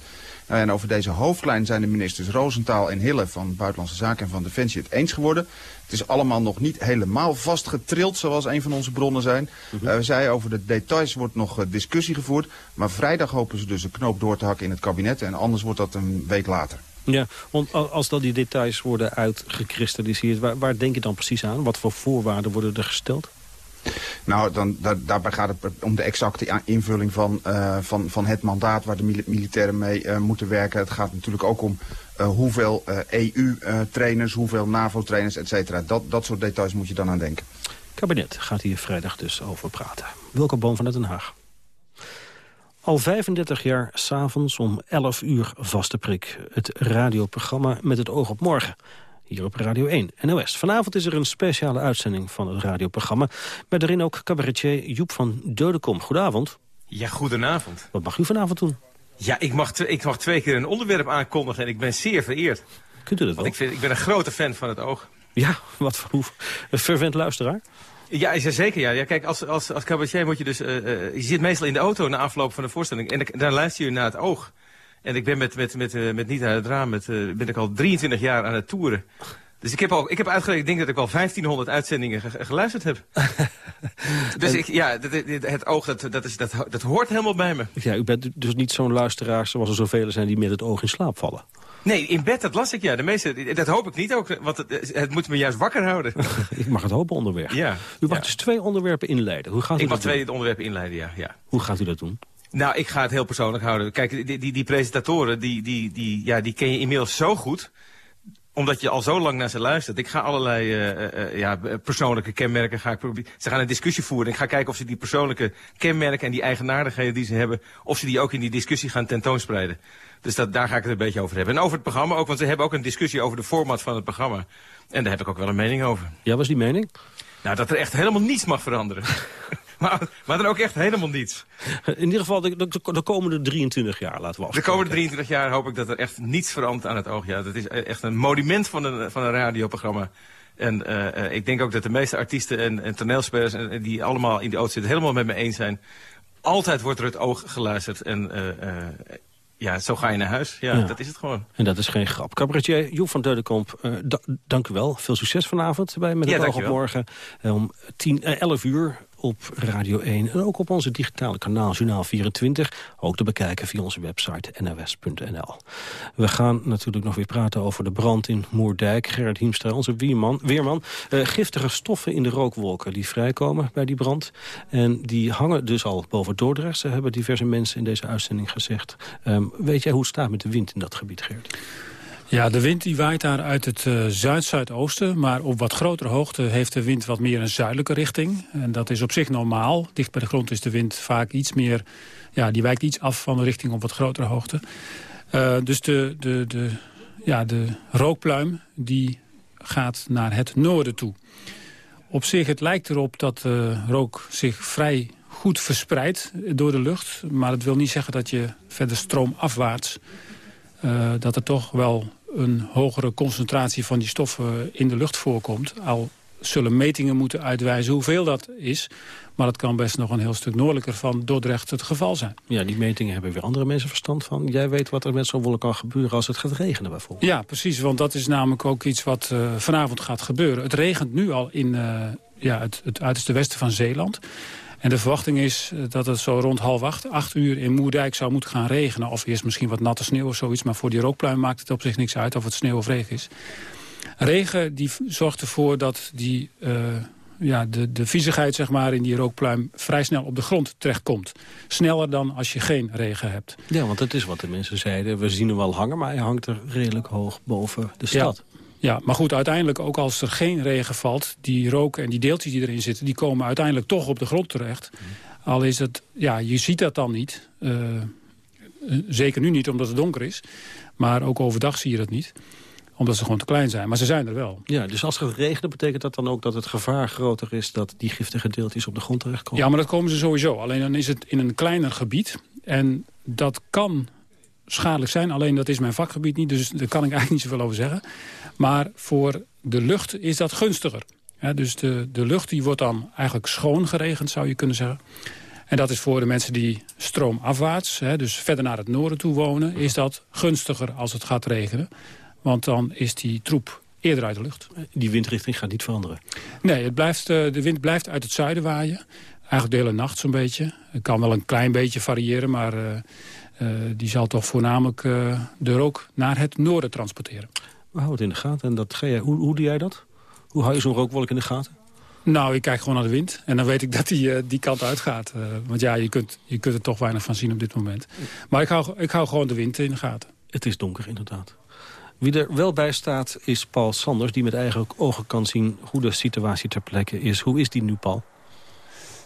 [SPEAKER 16] Nou, en over deze hoofdlijn zijn de ministers Roosentaal en Hille van Buitenlandse Zaken en van Defensie het eens geworden. Het is allemaal nog niet helemaal vastgetrild, zoals een van onze bronnen zijn. Eh, we zeiden over de details wordt nog eh, discussie gevoerd. Maar vrijdag hopen ze dus een knoop door te hakken in het kabinet. En anders wordt dat een week later.
[SPEAKER 9] Ja, want als dan die details worden uitgekristalliseerd... Waar, waar denk je dan precies aan? Wat voor voorwaarden worden er gesteld?
[SPEAKER 16] Nou, dan, daar, daarbij gaat het om de exacte invulling van, eh, van, van het mandaat waar de mili- militairen mee eh, moeten werken. Het gaat natuurlijk ook om eh, hoeveel EU-trainers, hoeveel NAVO-trainers, et cetera. Dat, dat soort details moet je dan aan denken.
[SPEAKER 9] kabinet gaat hier vrijdag dus over praten. Wilke Boom vanuit Den Haag. Al 35 jaar s'avonds om 11 uur vaste prik. Het radioprogramma met het oog op morgen. Hier op Radio 1, NOS. Vanavond is er een speciale uitzending van het radioprogramma... met daarin ook cabaretier Joep van Deudekom. Goedenavond.
[SPEAKER 17] Ja, goedenavond.
[SPEAKER 9] Wat mag u vanavond doen?
[SPEAKER 17] Ja, ik mag, ik mag twee keer een onderwerp aankondigen en ik ben zeer vereerd.
[SPEAKER 9] Kunt u dat wel?
[SPEAKER 17] Ik, vind, ik ben een grote fan van het oog.
[SPEAKER 9] Ja, wat voor een fervent luisteraar?
[SPEAKER 17] Ja, is er zeker. Ja. ja, kijk, als, als, als cabaretier moet je dus... eh, eh, je zit meestal in de auto na afloop van de voorstelling. En dan, dan luister je naar het oog. En ik ben met, met, met, eh, met Niet uit het raam met, eh, ben ik al 23 jaar aan het toeren. Dus ik heb, al, ik heb uitgerekend, ik denk dat ik al 1500 uitzendingen ge- geluisterd heb. dus ik, ja, dit- het oog, dat, dat, is, dat, dat hoort helemaal bij me.
[SPEAKER 9] Ja, u bent dus niet zo'n luisteraar zoals er zoveel zijn die met het oog in slaap vallen.
[SPEAKER 17] Nee, in bed, dat las ik ja. De meeste, dat hoop ik niet ook, want het, het moet me juist wakker houden.
[SPEAKER 9] Ik mag het hopen onderwerp.
[SPEAKER 17] Ja.
[SPEAKER 9] U mag dus twee onderwerpen inleiden. Hoe gaat u
[SPEAKER 17] Ik mag
[SPEAKER 9] dat doen?
[SPEAKER 17] twee onderwerpen inleiden, ja. ja.
[SPEAKER 9] Hoe gaat u dat doen?
[SPEAKER 17] Nou, ik ga het heel persoonlijk houden. Kijk, die, die, die presentatoren, die, die, die, ja, die ken je inmiddels zo goed omdat je al zo lang naar ze luistert. Ik ga allerlei eh, eh, eh, ja, persoonlijke kenmerken ga ik proberen. Ze gaan een discussie voeren. Ik ga kijken of ze die persoonlijke kenmerken en die eigenaardigheden die ze hebben, of ze die ook in die discussie gaan tentoonspreiden. Dus dat, daar ga ik het een beetje over hebben. En over het programma ook, want ze hebben ook een discussie over de format van het programma. En daar heb ik ook wel een mening over.
[SPEAKER 9] Ja, was die mening?
[SPEAKER 17] Nou, dat er echt helemaal niets mag veranderen. maar, maar dan ook echt helemaal niets.
[SPEAKER 9] In ieder geval de, de, de komende 23 jaar, laten we
[SPEAKER 17] De
[SPEAKER 9] afspreken.
[SPEAKER 17] komende 23 jaar hoop ik dat er echt niets verandert aan het oog. Ja, dat is echt een monument van een, van een radioprogramma. En eh, eh, ik denk ook dat de meeste artiesten en, en toneelspelers... En, die allemaal in de auto zitten, helemaal met me eens zijn. Altijd wordt er het oog geluisterd. En eh, ja, zo ga je naar huis. Ja,
[SPEAKER 9] Ja.
[SPEAKER 17] dat is het gewoon.
[SPEAKER 9] En dat is geen grap. Cabaretier Joep van Deudekomp, eh, da- dank u wel. Veel succes vanavond bij Met
[SPEAKER 17] Ja,
[SPEAKER 9] het oog op morgen. Om 10, eh, 11 uur op Radio 1 en ook op onze digitale kanaal Journaal 24. Ook te bekijken via onze website nws.nl. We gaan natuurlijk nog weer praten over de brand in Moerdijk. Gerard Hiemstra, onze weerman. weerman. Uh, giftige stoffen in de rookwolken die vrijkomen bij die brand. En die hangen dus al boven Dordrecht. Ze hebben diverse mensen in deze uitzending gezegd. Um, weet jij hoe het staat met de wind in dat gebied, Gerard?
[SPEAKER 18] Ja, de wind die waait daar uit het uh, zuid-zuidoosten. Maar op wat grotere hoogte heeft de wind wat meer een zuidelijke richting. En dat is op zich normaal. Dicht bij de grond is de wind vaak iets meer... Ja, die wijkt iets af van de richting op wat grotere hoogte. Uh, dus de, de, de, ja, de rookpluim die gaat naar het noorden toe. Op zich, het lijkt erop dat de rook zich vrij goed verspreidt door de lucht. Maar het wil niet zeggen dat je verder stroomafwaarts... Uh, dat er toch wel een hogere concentratie van die stoffen in de lucht voorkomt. Al zullen metingen moeten uitwijzen hoeveel dat is. Maar dat kan best nog een heel stuk noordelijker van Dordrecht het geval zijn.
[SPEAKER 9] Ja, die metingen hebben weer andere mensen verstand van. Jij weet wat er met zo'n wolk kan gebeuren als het gaat regenen bijvoorbeeld.
[SPEAKER 18] Ja, precies. Want dat is namelijk ook iets wat uh, vanavond gaat gebeuren. Het regent nu al in uh, ja, het, het uiterste westen van Zeeland. En de verwachting is eh, dat het zo rond half acht, acht uur in Moerdijk zou moeten gaan regenen. Of eerst misschien wat natte sneeuw of zoiets. Maar voor die rookpluim maakt het op zich niks uit of het sneeuw of regen is. Regen die zorgt ervoor dat die, uh, ja, de, de viezigheid zeg maar, in die rookpluim vrij snel op de grond terechtkomt. Sneller dan als je geen regen hebt.
[SPEAKER 9] Ja, want dat is wat de mensen zeiden. We zien hem wel hangen, maar hij hangt er redelijk hoog boven de stad.
[SPEAKER 18] Ja. Ja, maar goed, uiteindelijk ook als er geen regen valt... die rook en die deeltjes die erin zitten... die komen uiteindelijk toch op de grond terecht. Al is het, ja, je ziet dat dan niet. Uh, zeker nu niet, omdat het donker is. Maar ook overdag zie je dat niet omdat ze gewoon te klein zijn. Maar ze zijn er wel.
[SPEAKER 9] Ja, dus als het regent, betekent dat dan ook dat het gevaar groter is... dat die giftige deeltjes op de grond terechtkomen?
[SPEAKER 18] Ja, maar dat komen ze sowieso. Alleen dan is het in een kleiner gebied. En dat kan schadelijk zijn. Alleen dat is mijn vakgebied niet, dus daar kan ik eigenlijk niet zoveel over zeggen. Maar voor de lucht is dat gunstiger. dus de, de lucht die wordt dan eigenlijk schoon geregend, zou je kunnen zeggen. En dat is voor de mensen die stroomafwaarts, hè, dus verder naar het noorden toe wonen... is dat gunstiger als het gaat regenen. Want dan is die troep eerder uit de lucht.
[SPEAKER 9] Die windrichting gaat niet veranderen?
[SPEAKER 18] Nee, het blijft, eh, de wind blijft uit het zuiden waaien. Eigenlijk de hele nacht zo'n beetje. Het kan wel een klein beetje variëren, maar uh, uh, die zal toch voornamelijk uh, de rook naar het noorden transporteren.
[SPEAKER 9] We houden het in de gaten. En dat ga jij, hoe, hoe doe jij dat? Hoe hou je zo'n rookwolk in de gaten?
[SPEAKER 18] Nou, ik kijk gewoon naar de wind. En dan weet ik dat die uh, die kant uitgaat. Uh, want ja, je kunt, je kunt er toch weinig van zien op dit moment. Maar ik hou, ik hou gewoon de wind in de gaten.
[SPEAKER 9] Het is donker, inderdaad. Wie er wel bij staat is Paul Sanders... die met eigen ogen kan zien hoe de situatie ter plekke is. Hoe is die nu, Paul?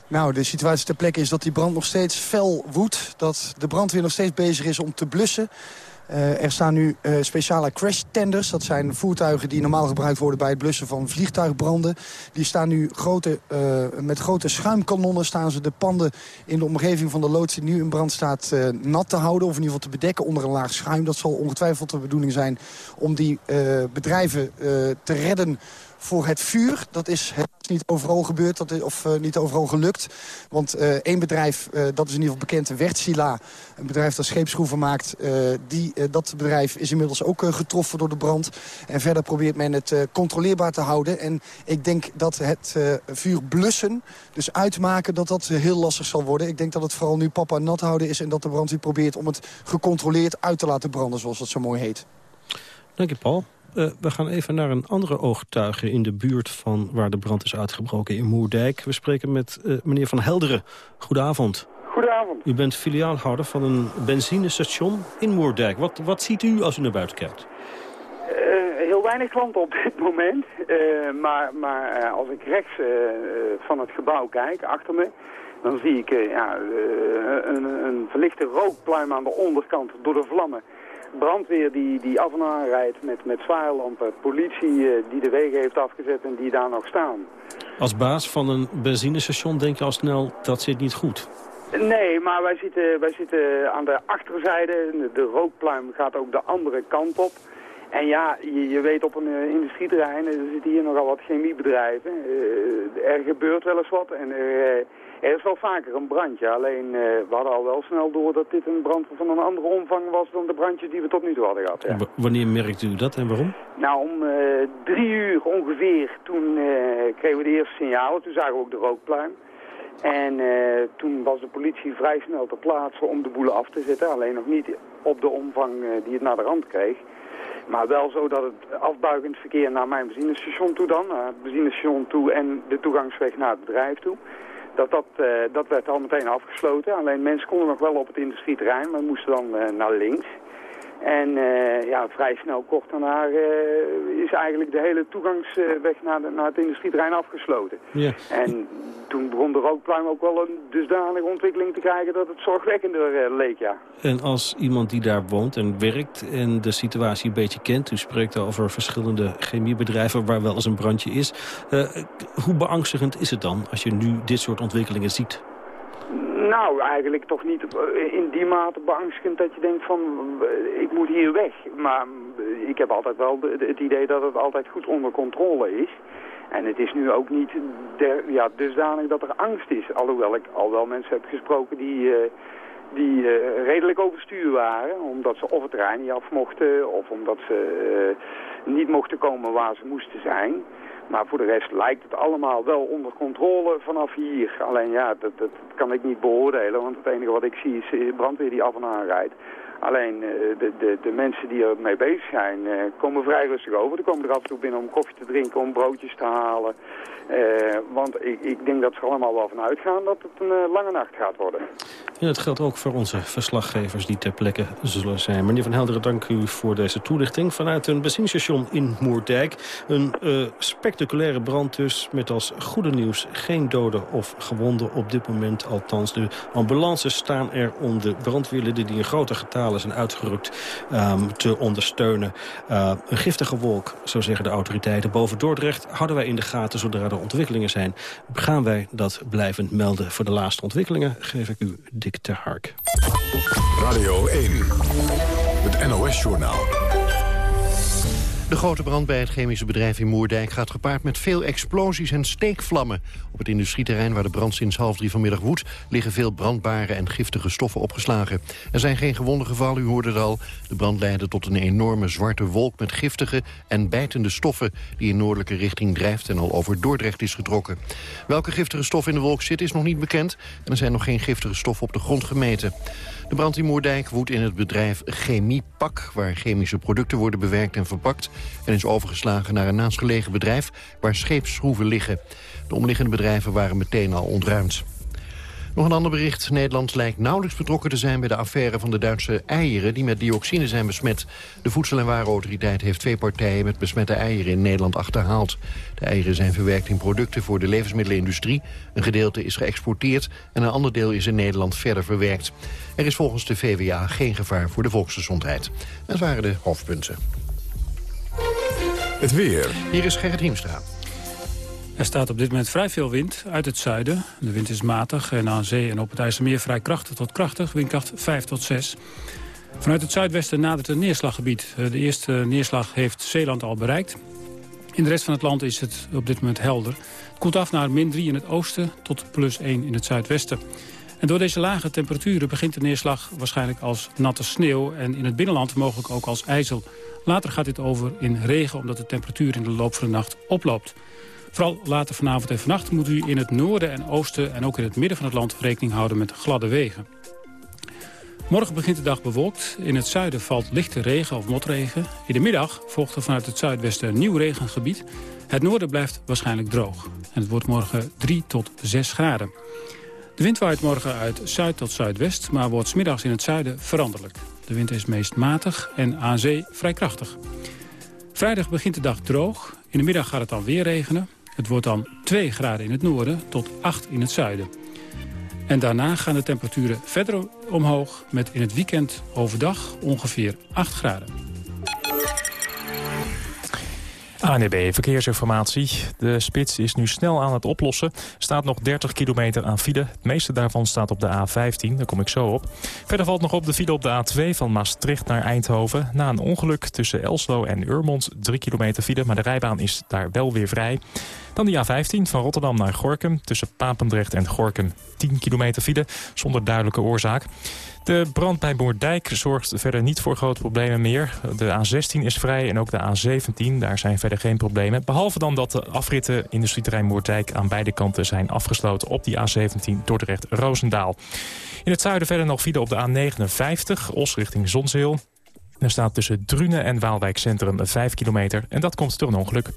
[SPEAKER 10] Nou, de situatie ter plekke is dat die brand nog steeds fel woedt. Dat de brandweer nog steeds bezig is om te blussen. Uh, er staan nu uh, speciale crash tenders. Dat zijn voertuigen die normaal gebruikt worden bij het blussen van vliegtuigbranden. Die staan nu grote, uh, met grote schuimkanonnen staan ze de panden in de omgeving van de loods die nu in brand staat nat te houden. Of in ieder geval te bedekken onder een laag schuim. Dat zal ongetwijfeld de bedoeling zijn om die bedrijven te redden voor het vuur. Dat is niet overal gebeurd, dat of uh, niet overal gelukt. Want uh, één bedrijf, uh, dat is in ieder geval bekend, Wertsila... een bedrijf dat scheepsschroeven maakt... die, dat bedrijf is inmiddels ook getroffen door de brand. En verder probeert men het controleerbaar te houden. En ik denk dat het vuur blussen, dus uitmaken... dat dat heel lastig zal worden. Ik denk dat het vooral nu papa nat houden is... en dat de brandweer probeert om het gecontroleerd uit te laten branden... zoals dat zo mooi heet.
[SPEAKER 9] Dank je, Paul. Uh, we gaan even naar een andere ooggetuige in de buurt van waar de brand is uitgebroken in Moerdijk. We spreken met uh, meneer Van Helderen. Goedenavond.
[SPEAKER 19] Goedenavond.
[SPEAKER 9] U bent filiaalhouder van een benzinestation in Moerdijk. Wat, wat ziet u als u naar buiten kijkt?
[SPEAKER 19] Uh, heel weinig klanten op dit moment. maar maar als ik rechts van het gebouw kijk, achter me... dan zie ik ja, een, een verlichte rookpluim aan de onderkant door de vlammen brandweer die, die af en aan rijdt met, met zwaarlampen. Politie uh, die de wegen heeft afgezet en die daar nog staan.
[SPEAKER 9] Als baas van een benzinestation denk je al snel dat zit niet goed.
[SPEAKER 19] Nee, maar wij zitten, wij zitten aan de achterzijde. De rookpluim gaat ook de andere kant op. En ja, je, je weet op een uh, industrieterrein, er zitten hier nogal wat chemiebedrijven. Uh, er gebeurt wel eens wat en er er is wel vaker een brandje, alleen uh, we hadden al wel snel door dat dit een brand van een andere omvang was dan de brandjes die we tot nu toe hadden gehad. Ja.
[SPEAKER 9] Wanneer merkte u dat en waarom?
[SPEAKER 19] Nou, om uh, drie uur ongeveer, toen uh, kregen we de eerste signalen, toen zagen we ook de rookpluim. En toen was de politie vrij snel te plaatsen om de boelen af te zetten. Alleen nog niet op de omvang die het naar de rand kreeg. Maar wel zo dat het afbuigend verkeer naar mijn benzinestation toe dan, naar het benzinestation toe en de toegangsweg naar het bedrijf toe, dat, dat, uh, dat werd al meteen afgesloten. Alleen mensen konden nog wel op het industrieterrein, maar moesten dan uh, naar links. En uh, ja, vrij snel kort daarna is eigenlijk de hele toegangsweg naar, de, naar het industrieterrein afgesloten.
[SPEAKER 9] Ja.
[SPEAKER 19] En toen begon de rookpluim ook wel een dusdanige ontwikkeling te krijgen dat het zorgwekkender uh, leek, ja.
[SPEAKER 9] En als iemand die daar woont en werkt en de situatie een beetje kent... u spreekt over verschillende chemiebedrijven waar wel eens een brandje is... Uh, hoe beangstigend is het dan als je nu dit soort ontwikkelingen ziet?
[SPEAKER 19] Eigenlijk toch niet in die mate beangstigend dat je denkt van ik moet hier weg. Maar ik heb altijd wel het idee dat het altijd goed onder controle is. En het is nu ook niet der, ja, dusdanig dat er angst is. Alhoewel ik al wel mensen heb gesproken die, die redelijk overstuur waren. Omdat ze of het terrein niet af mochten of omdat ze niet mochten komen waar ze moesten zijn. Maar voor de rest lijkt het allemaal wel onder controle vanaf hier. Alleen ja, dat, dat kan ik niet beoordelen, want het enige wat ik zie is brandweer die af en aan rijdt. Alleen de, de, de mensen die er mee bezig zijn komen vrij rustig over. Die komen er af en toe binnen om koffie te drinken, om broodjes te halen. Uh, want ik, ik, denk dat ze allemaal wel van uitgaan dat het een lange nacht gaat worden.
[SPEAKER 9] En dat geldt ook voor onze verslaggevers die ter plekke zullen zijn. Meneer Van Helderen, dank u voor deze toelichting. Vanuit een benzinestation in Moerdijk. Een spectaculaire brand dus met als goede nieuws geen doden of gewonden op dit moment. Althans, de ambulances staan er om de brandweerleden die in grote getalen zijn uitgerukt um, te ondersteunen. een giftige wolk, zo zeggen de autoriteiten. Boven Dordrecht houden wij in de gaten zodra er ontwikkelingen zijn. Gaan wij dat blijven melden. Voor de laatste ontwikkelingen geef ik u Dick ter Hark.
[SPEAKER 1] Radio 1, het NOS-journaal.
[SPEAKER 2] De grote brand bij het chemische bedrijf in Moerdijk gaat gepaard met veel explosies en steekvlammen. Op het industrieterrein waar de brand sinds half drie vanmiddag woedt... liggen veel brandbare en giftige stoffen opgeslagen. Er zijn geen gewonden gevallen, u hoorde het al. De brand leidde tot een enorme zwarte wolk met giftige en bijtende stoffen... die in noordelijke richting drijft en al over Dordrecht is getrokken. Welke giftige stof in de wolk zit is nog niet bekend... en er zijn nog geen giftige stoffen op de grond gemeten. De brand in Moerdijk woedt in het bedrijf Chemiepak... waar chemische producten worden bewerkt en verpakt... en is overgeslagen naar een naastgelegen bedrijf... waar scheepsschroeven liggen. De omliggende bedrijven waren meteen al ontruimd. Nog een ander bericht. Nederland lijkt nauwelijks betrokken te zijn bij de affaire van de Duitse eieren die met dioxine zijn besmet. De Voedsel- en Warenautoriteit heeft twee partijen met besmette eieren in Nederland achterhaald. De eieren zijn verwerkt in producten voor de levensmiddelenindustrie. Een gedeelte is geëxporteerd en een ander deel is in Nederland verder verwerkt. Er is volgens de VWA geen gevaar voor de volksgezondheid. Dat waren de hoofdpunten.
[SPEAKER 1] Het weer.
[SPEAKER 2] Hier is Gerrit Hiemstra.
[SPEAKER 18] Er staat op dit moment vrij veel wind uit het zuiden. De wind is matig en aan zee en op het IJsselmeer vrij krachtig tot krachtig. Windkracht 5 tot 6. Vanuit het zuidwesten nadert een neerslaggebied. De eerste neerslag heeft Zeeland al bereikt. In de rest van het land is het op dit moment helder. Het koelt af naar min 3 in het oosten tot plus 1 in het zuidwesten. En door deze lage temperaturen begint de neerslag waarschijnlijk als natte sneeuw... en in het binnenland mogelijk ook als ijzel. Later gaat dit over in regen omdat de temperatuur in de loop van de nacht oploopt. Vooral later vanavond en vannacht moet u in het noorden en oosten... en ook in het midden van het land rekening houden met gladde wegen. Morgen begint de dag bewolkt. In het zuiden valt lichte regen of motregen. In de middag volgt er vanuit het zuidwesten nieuw regengebied. Het noorden blijft waarschijnlijk droog. En het wordt morgen 3 tot 6 graden. De wind waait morgen uit zuid tot zuidwest... maar wordt smiddags in het zuiden veranderlijk. De wind is meest matig en aan zee vrij krachtig. Vrijdag begint de dag droog. In de middag gaat het dan weer regenen. Het wordt dan 2 graden in het noorden tot 8 in het zuiden. En daarna gaan de temperaturen verder omhoog... met in het weekend overdag ongeveer 8 graden.
[SPEAKER 3] ANB Verkeersinformatie. De spits is nu snel aan het oplossen. Staat nog 30 kilometer aan file. Het meeste daarvan staat op de A15, daar kom ik zo op. Verder valt nog op de file op de A2 van Maastricht naar Eindhoven. Na een ongeluk tussen Elslo en Urmond 3 kilometer file, maar de rijbaan is daar wel weer vrij. Dan de A15 van Rotterdam naar Gorkum. Tussen Papendrecht en Gorkum 10 kilometer file zonder duidelijke oorzaak. De brand bij Moerdijk zorgt verder niet voor grote problemen meer. De A16 is vrij en ook de A17, daar zijn verder geen problemen. Behalve dan dat de afritten industrieterrein Moerdijk aan beide kanten zijn afgesloten op die A17 Dordrecht-Roosendaal. In het zuiden verder nog file op de A59, Os richting Zonzeel. Er staat tussen Drunen en Waalwijk Centrum 5 kilometer en dat komt door een ongeluk.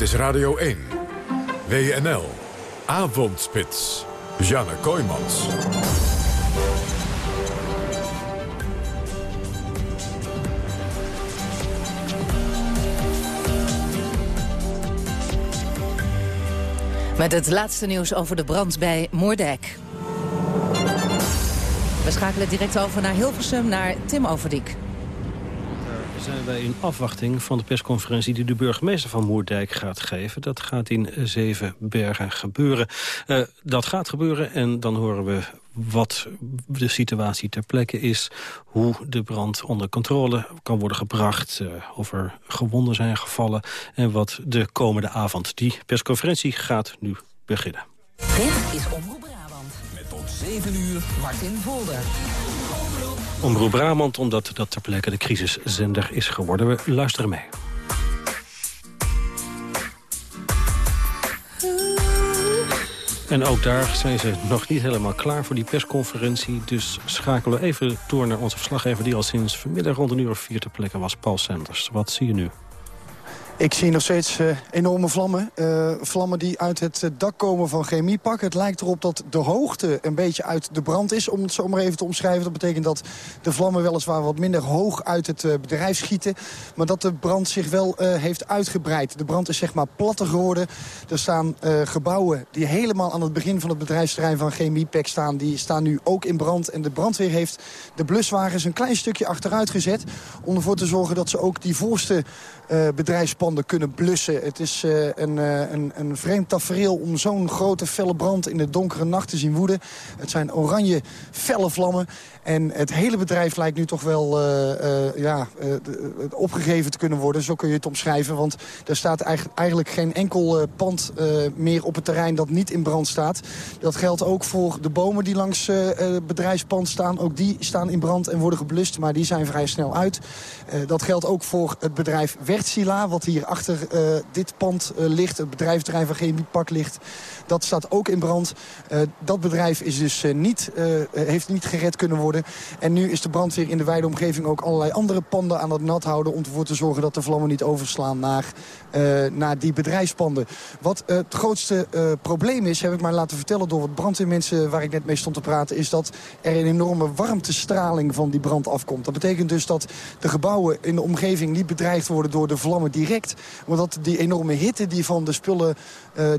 [SPEAKER 1] Dit is Radio 1. WNL. Avondspits. Janne Kooijmans.
[SPEAKER 20] Met het laatste nieuws over de brand bij Moordijk. We schakelen direct over naar Hilversum, naar Tim Overdiek
[SPEAKER 9] zijn wij in afwachting van de persconferentie die de burgemeester van Moerdijk gaat geven. Dat gaat in zeven bergen gebeuren. Uh, dat gaat gebeuren en dan horen we wat de situatie ter plekke is... hoe de brand onder controle kan worden gebracht... Uh, of er gewonden zijn gevallen en wat de komende avond. Die persconferentie gaat nu beginnen.
[SPEAKER 20] Dit is Omroep Brabant.
[SPEAKER 8] Met tot 7 uur Martin Volder.
[SPEAKER 9] Omroep Brabant, omdat dat ter plekke de crisiszender is geworden. We luisteren mee. En ook daar zijn ze nog niet helemaal klaar voor die persconferentie. Dus schakelen we even door naar onze verslaggever... die al sinds vanmiddag rond een uur of vier ter plekke was, Paul Sanders. Wat zie je nu?
[SPEAKER 10] Ik zie nog steeds uh, enorme vlammen. Uh, vlammen die uit het uh, dak komen van Chemiepak. Het lijkt erop dat de hoogte een beetje uit de brand is, om het zo maar even te omschrijven. Dat betekent dat de vlammen weliswaar wat minder hoog uit het bedrijf schieten. Maar dat de brand zich wel heeft uitgebreid. De brand is zeg maar platter geworden. Er staan gebouwen die helemaal aan het begin van het bedrijfsterrein van Chemiepak staan. Die staan nu ook in brand. En de brandweer heeft de bluswagens een klein stukje achteruit gezet. Om ervoor te zorgen dat ze ook die voorste bedrijfspanden kunnen blussen. Het is uh, een, uh, een, een vreemd tafereel om zo'n grote felle brand in de donkere nacht te zien woeden. Het zijn oranje felle vlammen. En het hele bedrijf lijkt nu toch wel uh, ja, opgegeven te kunnen worden. Zo kun je het omschrijven. Want er staat eigenlijk geen enkel pand meer op het terrein dat niet in brand staat. Dat geldt ook voor de bomen die langs het bedrijfspand staan. Ook die staan in brand en worden geblust. Maar die zijn vrij snel uit. dat geldt ook voor het bedrijf Wertsila. Wat hier achter dit pand ligt. Het bedrijfsterrein van Chemiepak ligt. Dat staat ook in brand. dat bedrijf is dus niet, heeft niet gered kunnen worden. En nu is de brandweer in de wijde omgeving ook allerlei andere panden aan het nat houden... om ervoor te zorgen dat de vlammen niet overslaan naar, uh, naar die bedrijfspanden. Wat uh, het grootste uh, probleem is, heb ik maar laten vertellen door wat brandweermensen... waar ik net mee stond te praten, is dat er een enorme warmtestraling van die brand afkomt. Dat betekent dus dat de gebouwen in de omgeving niet bedreigd worden door de vlammen direct. Maar dat die enorme hitte die van de spullen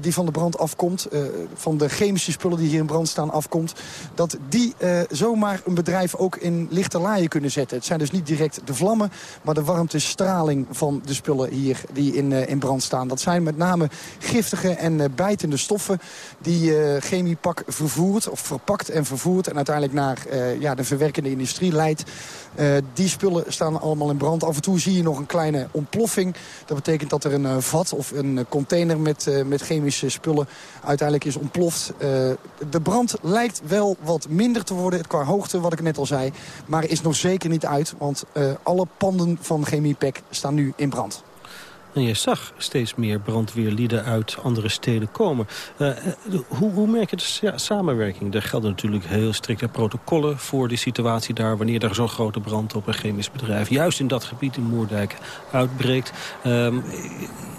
[SPEAKER 10] die van de brand afkomt... Van de chemische spullen die hier in brand staan afkomt... dat die zomaar een bedrijf ook in lichte laaien kunnen zetten. Het zijn dus niet direct de vlammen, maar de warmtestraling van de spullen hier die in, in brand staan. Dat zijn met name giftige en bijtende stoffen die chemiepak vervoert... of verpakt en vervoert en uiteindelijk naar ja, de verwerkende industrie leidt. Die spullen staan allemaal in brand. Af en toe zie je nog een kleine ontploffing. Dat betekent dat er een vat of een container met, met chemische spullen uiteindelijk is ontploft. de brand lijkt wel wat minder te worden qua hoogte, wat ik net al zei. Maar is nog zeker niet uit, want alle panden van Chemiepek staan nu in brand.
[SPEAKER 9] En je zag steeds meer brandweerlieden uit andere steden komen. Uh, hoe, hoe, merk je de samenwerking? Er gelden natuurlijk heel strikte protocollen voor die situatie daar... wanneer er zo'n grote brand op een chemisch bedrijf... juist in dat gebied in Moerdijk uitbreekt. Um,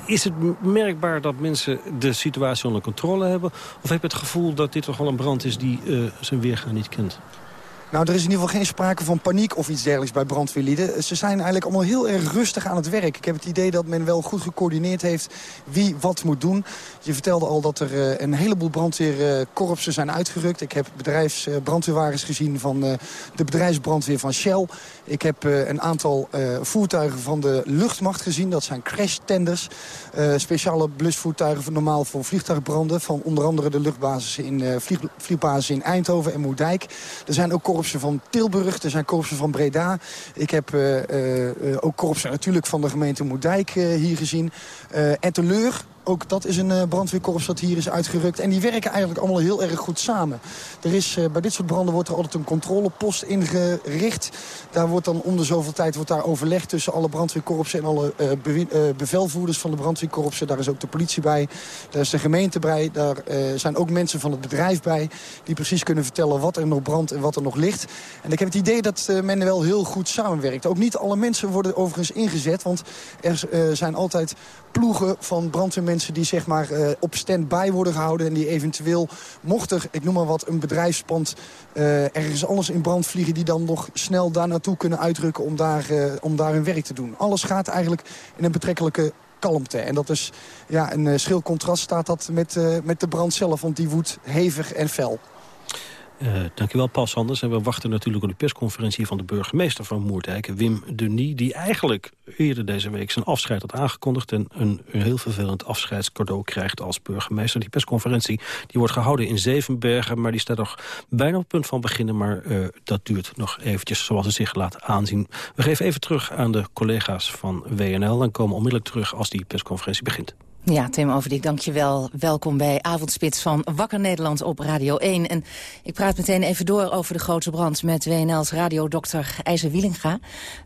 [SPEAKER 9] is het merkbaar dat mensen de situatie onder controle hebben? Of heb je het gevoel dat dit toch wel een brand is die uh, zijn weergaan niet kent?
[SPEAKER 10] Nou, er is in ieder geval geen sprake van paniek of iets dergelijks bij brandweerlieden. Ze zijn eigenlijk allemaal heel erg rustig aan het werk. Ik heb het idee dat men wel goed gecoördineerd heeft wie wat moet doen. Je vertelde al dat er uh, een heleboel brandweerkorpsen zijn uitgerukt. Ik heb bedrijfsbrandweerwagens uh, gezien van de bedrijfsbrandweer van Shell. Ik heb een aantal voertuigen van de luchtmacht gezien. Dat zijn crashtenders. Speciale blusvoertuigen normaal voor vliegtuigbranden. Van onder andere de luchtbasis in, vlieg, vliegbasis in Eindhoven en Moerdijk. Er zijn ook korpsen van Tilburg, er zijn korpsen van Breda. Ik heb ook korpsen natuurlijk van de gemeente Moerdijk hier gezien. en Teleur, ook dat is een uh, brandweerkorps dat hier is uitgerukt. En die werken eigenlijk allemaal heel erg goed samen. Er is, uh, bij dit soort branden wordt er altijd een controlepost ingericht. Daar wordt dan om de zoveel tijd wordt daar overlegd tussen alle brandweerkorpsen... en alle be bevelvoerders van de brandweerkorpsen. Daar is ook de politie bij, daar is de gemeente bij. Daar zijn ook mensen van het bedrijf bij... die precies kunnen vertellen wat er nog brandt en wat er nog ligt. En ik heb het idee dat men wel heel goed samenwerkt. Ook niet alle mensen worden overigens ingezet... want er zijn altijd ploegen van brandweermensen die zeg maar uh, op stand-by worden gehouden. En die eventueel, mocht er, ik noem maar wat, een bedrijfspand uh, ergens anders in brand vliegen... die dan nog snel daar naartoe kunnen uitrukken om daar, uh, om daar hun werk te doen. Alles gaat eigenlijk in een betrekkelijke kalmte. En dat is ja, een schil contrast staat dat met, met de brand zelf, want die woedt hevig en fel.
[SPEAKER 9] Uh, dankjewel, Paul Sanders. En we wachten natuurlijk op de persconferentie van de burgemeester van Moerdijk, Wim Denis, die eigenlijk eerder deze week zijn afscheid had aangekondigd en een, heel vervelend afscheidscadeau krijgt als burgemeester. Die persconferentie die wordt gehouden in Zevenbergen, maar die staat nog bijna op het punt van beginnen, maar uh, dat duurt nog eventjes zoals het zich laat aanzien. We geven even terug aan de collega's van WNL en komen onmiddellijk terug als die persconferentie begint.
[SPEAKER 20] Ja, Tim Overdik, dankjewel. Welkom bij Avondspits van Wakker Nederland op Radio 1. En ik praat meteen even door over de grote brand met WNL's radiodokter IJzer Wielinga.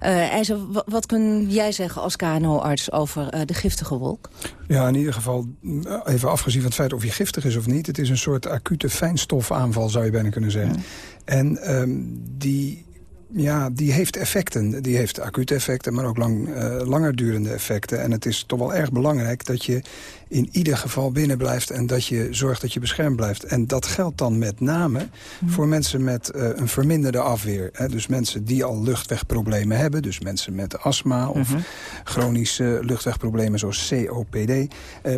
[SPEAKER 20] Uh, IJzer, wat kun jij zeggen als KNO-arts over uh, de giftige wolk?
[SPEAKER 21] Ja, in ieder geval, eh, even afgezien van het feit of hij giftig is of niet... het is een soort acute fijnstofaanval, zou je bijna kunnen zeggen. Ja. En um, die ja, die heeft effecten. Die heeft acute effecten, maar ook lang, uh, langer durende effecten. En het is toch wel erg belangrijk dat je in ieder geval binnen blijft... en dat je zorgt dat je beschermd blijft. En dat geldt dan met name mhm. voor mensen met uh, een verminderde afweer. Hè? Dus mensen die al luchtwegproblemen hebben. Dus mensen met astma of mm -hmm. chronische luchtwegproblemen zoals COPD. Uh,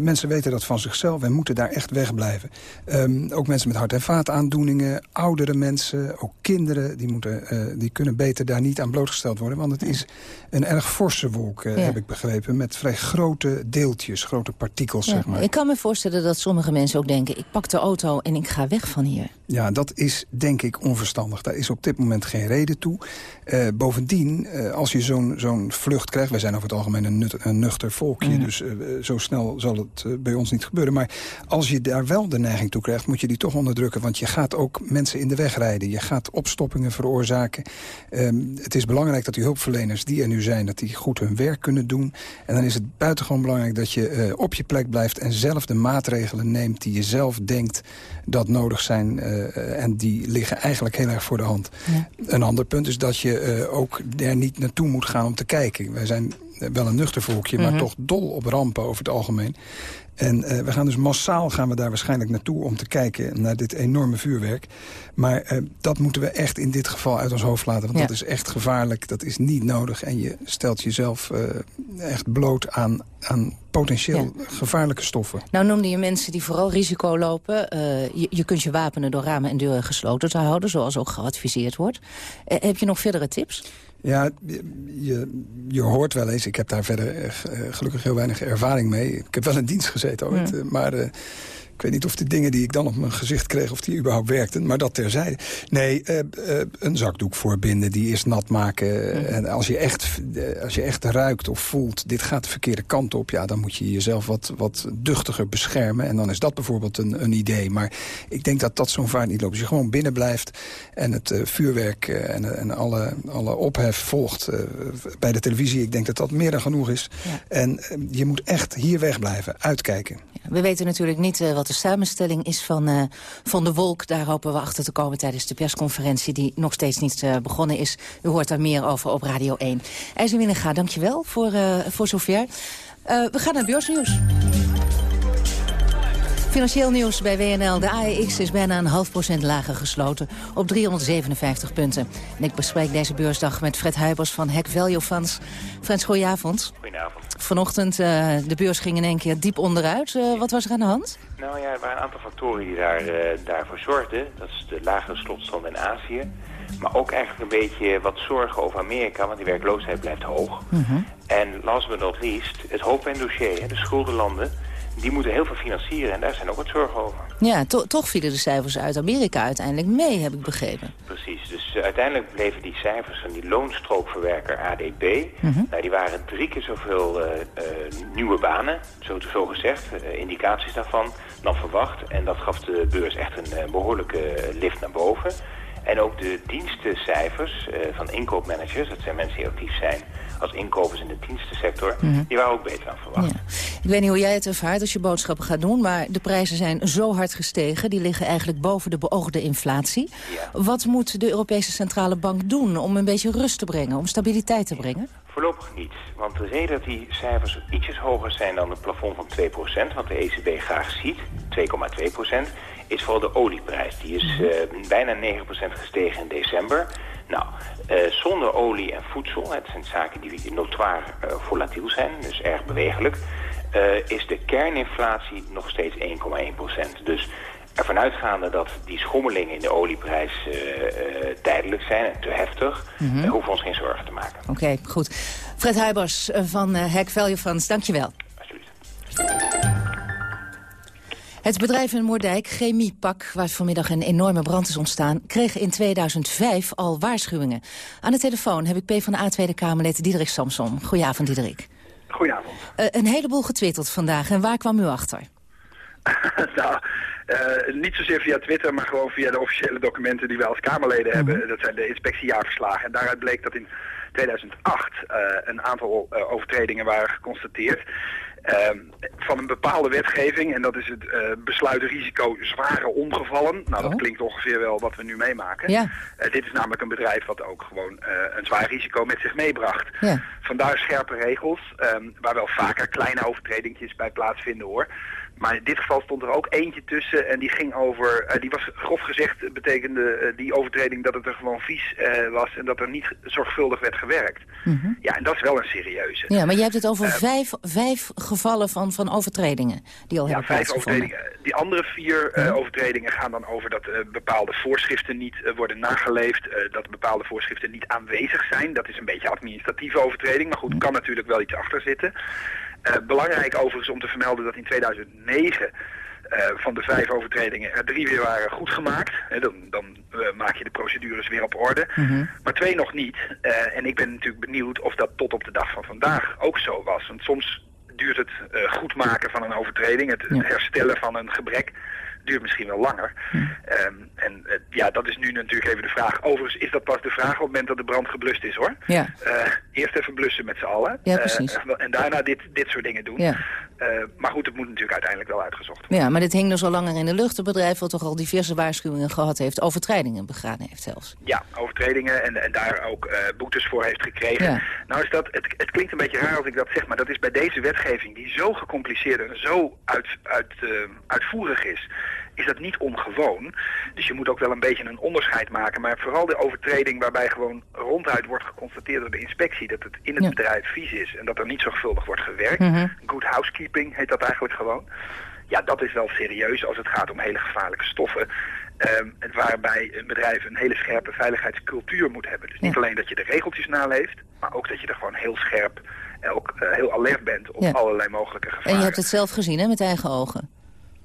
[SPEAKER 21] mensen weten dat van zichzelf en moeten daar echt wegblijven. Um, ook mensen met hart- en vaataandoeningen, oudere mensen, ook kinderen... die, moeten, uh, die kunnen beter daar niet aan blootgesteld worden. Want het is een erg forse wolk, ja. heb ik begrepen... met vrij grote deeltjes, grote partikels ja, zeg maar.
[SPEAKER 20] Ik kan me voorstellen dat sommige mensen ook denken... ik pak de auto en ik ga weg van hier.
[SPEAKER 21] Ja, dat is denk ik onverstandig. Daar is op dit moment geen reden toe. Uh, bovendien, uh, als je zo'n zo'n vlucht krijgt... wij zijn over het algemeen een, nut, een nuchter volkje... Mm. dus uh, zo snel zal het bij ons niet gebeuren. Maar als je daar wel de neiging toe krijgt... moet je die toch onderdrukken. Want je gaat ook mensen in de weg rijden. Je gaat opstoppingen veroorzaken. Um, het is belangrijk dat die hulpverleners die er nu zijn... dat die goed hun werk kunnen doen. En dan is het buitengewoon belangrijk dat je op je plek blijft... en zelf de maatregelen neemt die je zelf denkt dat nodig zijn. En die liggen eigenlijk heel erg voor de hand. Ja. Een ander punt is dat je uh, ook er niet naartoe moet gaan om te kijken. Wij zijn wel een nuchter volkje, mm -hmm. maar mhm. toch dol op rampen over het algemeen. En uh, we gaan dus massaal gaan we daar waarschijnlijk naartoe om te kijken naar dit enorme vuurwerk. Maar uh, dat moeten we echt in dit geval uit ons hoofd laten. Want ja. dat is echt gevaarlijk, dat is niet nodig. En je stelt jezelf uh, echt bloot aan, aan potentieel ja. gevaarlijke stoffen.
[SPEAKER 20] Nou noemde je mensen die vooral risico lopen. je, je, kunt je wapenen door ramen en deuren gesloten te houden, zoals ook geadviseerd wordt. heb je nog verdere tips?
[SPEAKER 21] Ja, je, je hoort wel eens. Ik heb daar verder uh, gelukkig heel weinig ervaring mee. Ik heb wel in dienst gezeten ooit. Uh, maar uh, ik weet niet of de dingen die ik dan op mijn gezicht kreeg... of die überhaupt werkten, maar dat terzijde. Nee, uh, uh, een zakdoek voorbinden, die eerst nat maken. Mm. En als je, echt, uh, als je echt ruikt of voelt, dit gaat de verkeerde kant op... ja, dan moet je jezelf wat, wat duchtiger beschermen. En dan is dat bijvoorbeeld een, een idee. Maar ik denk dat dat zo'n vaart niet loopt. Als je gewoon binnen blijft en het vuurwerk en, en alle, alle ophef volgt bij de televisie... ik denk dat dat meer dan genoeg is. Ja. En je moet echt hier wegblijven, uitkijken.
[SPEAKER 20] We weten natuurlijk niet wat de samenstelling is van, uh, van de wolk. Daar hopen we achter te komen tijdens de persconferentie... die nog steeds niet uh, begonnen is. U hoort daar meer over op Radio 1. IJzer Winnega, dankjewel voor, voor zover. we gaan naar beursnieuws. Financieel nieuws bij WNL. De AEX is bijna een half procent lager gesloten op 357 punten. En ik bespreek deze beursdag met Fred Huibers van Hack Value Funds. Fred, goedenavond.
[SPEAKER 22] Goedenavond.
[SPEAKER 20] Vanochtend, uh, de beurs ging in één keer diep onderuit. Uh, wat was er aan de hand?
[SPEAKER 22] Nou ja, er waren een aantal factoren die daar, uh, daarvoor zorgden. Dat is de lagere slotstand in Azië. Maar ook eigenlijk een beetje wat zorgen over Amerika, want die werkloosheid blijft hoog. Mm -hmm. En last but not least, het hoofdpijndossier, de schuldenlanden die moeten heel veel financieren en daar zijn ook wat zorgen over.
[SPEAKER 20] Ja, to toch vielen de cijfers uit Amerika uiteindelijk mee, heb ik begrepen.
[SPEAKER 22] Precies, dus eh, uiteindelijk bleven die cijfers van die loonstrookverwerker ADP...
[SPEAKER 20] Mhm.
[SPEAKER 22] nou, die waren drie keer zoveel eh, eh, nieuwe banen, zo, zo gezegd, indicaties daarvan, dan verwacht. En dat gaf de beurs echt een eh, behoorlijke lift naar boven. En ook de dienstencijfers van inkoopmanagers, dat zijn mensen die actief zijn als inkopers in de dienstensector,
[SPEAKER 20] Mhm.
[SPEAKER 22] die waren ook beter dan verwacht.
[SPEAKER 20] Ik weet niet hoe jij het ervaart als je boodschappen gaat doen... maar de prijzen zijn zo hard gestegen. Die liggen eigenlijk boven de beoogde inflatie. Wat moet de Europese Centrale Bank doen om een beetje rust te brengen... om stabiliteit te brengen?
[SPEAKER 22] Voorlopig niet. Want de reden dat die cijfers ietsjes hoger zijn dan het plafond van 2%, wat de ECB graag ziet, 2,2%, is vooral de olieprijs. Die is eh, bijna 9% gestegen in december. Nou, eh, zonder olie en voedsel, het zijn zaken die notoir eh, volatiel zijn, dus erg bewegelijk, eh, is de kerninflatie nog steeds 1,1%. Dus ervan uitgaande dat die schommelingen in de olieprijs eh, tijdelijk zijn en te heftig,
[SPEAKER 20] Mhm.
[SPEAKER 22] hoeven we ons geen zorgen te maken.
[SPEAKER 20] Oké, goed. Fred Huibers van Hack Value Funds, dankjewel. Het bedrijf in Moerdijk, Chemiepak, waar vanmiddag een enorme brand is ontstaan... kreeg in 2005 al waarschuwingen. Aan de telefoon heb ik PvdA Tweede Kamerlid Diederik Samsom. Goedenavond, Diederik.
[SPEAKER 23] Goedenavond.
[SPEAKER 20] Eh, een heleboel getwitterd vandaag. En waar kwam u achter?
[SPEAKER 23] nou, eh, niet zozeer via Twitter, maar gewoon via de officiële documenten die wij als Kamerleden hebben. Dat zijn de inspectiejaarverslagen. En daaruit bleek dat in 2008 eh, een aantal eh, overtredingen waren geconstateerd. Ehm, van een bepaalde wetgeving, en dat is het eh besluit risico zware ongevallen. Nou, dat klinkt ongeveer wel wat we nu meemaken.
[SPEAKER 20] Ja.
[SPEAKER 23] Dit is namelijk een bedrijf wat ook gewoon een zwaar risico met zich meebracht.
[SPEAKER 20] Ja.
[SPEAKER 23] Vandaar scherpe regels, ehm, waar wel vaker kleine overtredingjes bij plaatsvinden hoor. Maar in dit geval stond er ook eentje tussen en die ging over, eh, die was grof gezegd, eh, betekende eh, die overtreding dat het er gewoon vies was en dat er niet zorgvuldig werd gewerkt. Ja, en dat is wel een serieuze.
[SPEAKER 20] Ja, maar je hebt het over vijf, vijf gevallen van, van overtredingen die al
[SPEAKER 23] Ja,
[SPEAKER 20] hebben
[SPEAKER 23] vijf overtredingen. Die andere vier eh, overtredingen gaan dan over dat bepaalde voorschriften niet worden nageleefd, dat bepaalde voorschriften niet aanwezig zijn. Dat is een beetje administratieve overtreding, maar goed, kan natuurlijk wel iets achter zitten. Eh, belangrijk overigens om te vermelden dat in 2009 eh, van de vijf overtredingen er drie weer waren goedgemaakt. Hè, dan dan eh, maak je de procedures weer op orde. Maar twee nog niet. En ik ben natuurlijk benieuwd of dat tot op de dag van vandaag ook zo was. Want soms duurt het goed maken van een overtreding, het herstellen van een gebrek, duurt misschien wel langer. Ehm, en eh, ja, dat is nu natuurlijk even de vraag. Overigens is dat pas de vraag op het moment dat de brand geblust is hoor.
[SPEAKER 20] Ja.
[SPEAKER 23] Eh, eerst even blussen met z'n allen.
[SPEAKER 20] Ja,
[SPEAKER 23] Eh,
[SPEAKER 20] precies.
[SPEAKER 23] en daarna dit, dit soort dingen doen.
[SPEAKER 20] Ja.
[SPEAKER 23] Eh, maar goed, het moet natuurlijk uiteindelijk wel uitgezocht worden.
[SPEAKER 20] Ja, maar dit hing dus al langer in de lucht. Het bedrijf wat toch al diverse waarschuwingen gehad heeft. Overtredingen begaan heeft zelfs.
[SPEAKER 23] Ja, overtredingen en, en daar ook eh, boetes voor heeft gekregen.
[SPEAKER 20] Ja.
[SPEAKER 23] Nou is dat, het, het klinkt een beetje raar als ik dat zeg, maar dat is bij deze wetgeving die zo gecompliceerd en zo uit, uit, eh, uitvoerig is, is dat niet ongewoon. Dus je moet ook wel een beetje een onderscheid maken. Maar vooral de overtreding waarbij gewoon ronduit wordt geconstateerd door de inspectie dat het in het bedrijf vies is en dat er niet zorgvuldig wordt gewerkt.
[SPEAKER 20] Mhm.
[SPEAKER 23] Good housekeeping heet dat eigenlijk gewoon. Ja, dat is wel serieus als het gaat om hele gevaarlijke stoffen. Ehm, en waarbij een bedrijf een hele scherpe veiligheidscultuur moet hebben. Dus niet alleen dat je de regeltjes naleeft, maar ook dat je er gewoon heel scherp, ook eh, heel alert bent op
[SPEAKER 20] Ja.
[SPEAKER 23] allerlei mogelijke gevaren.
[SPEAKER 20] En je hebt het zelf gezien, hè, met eigen ogen.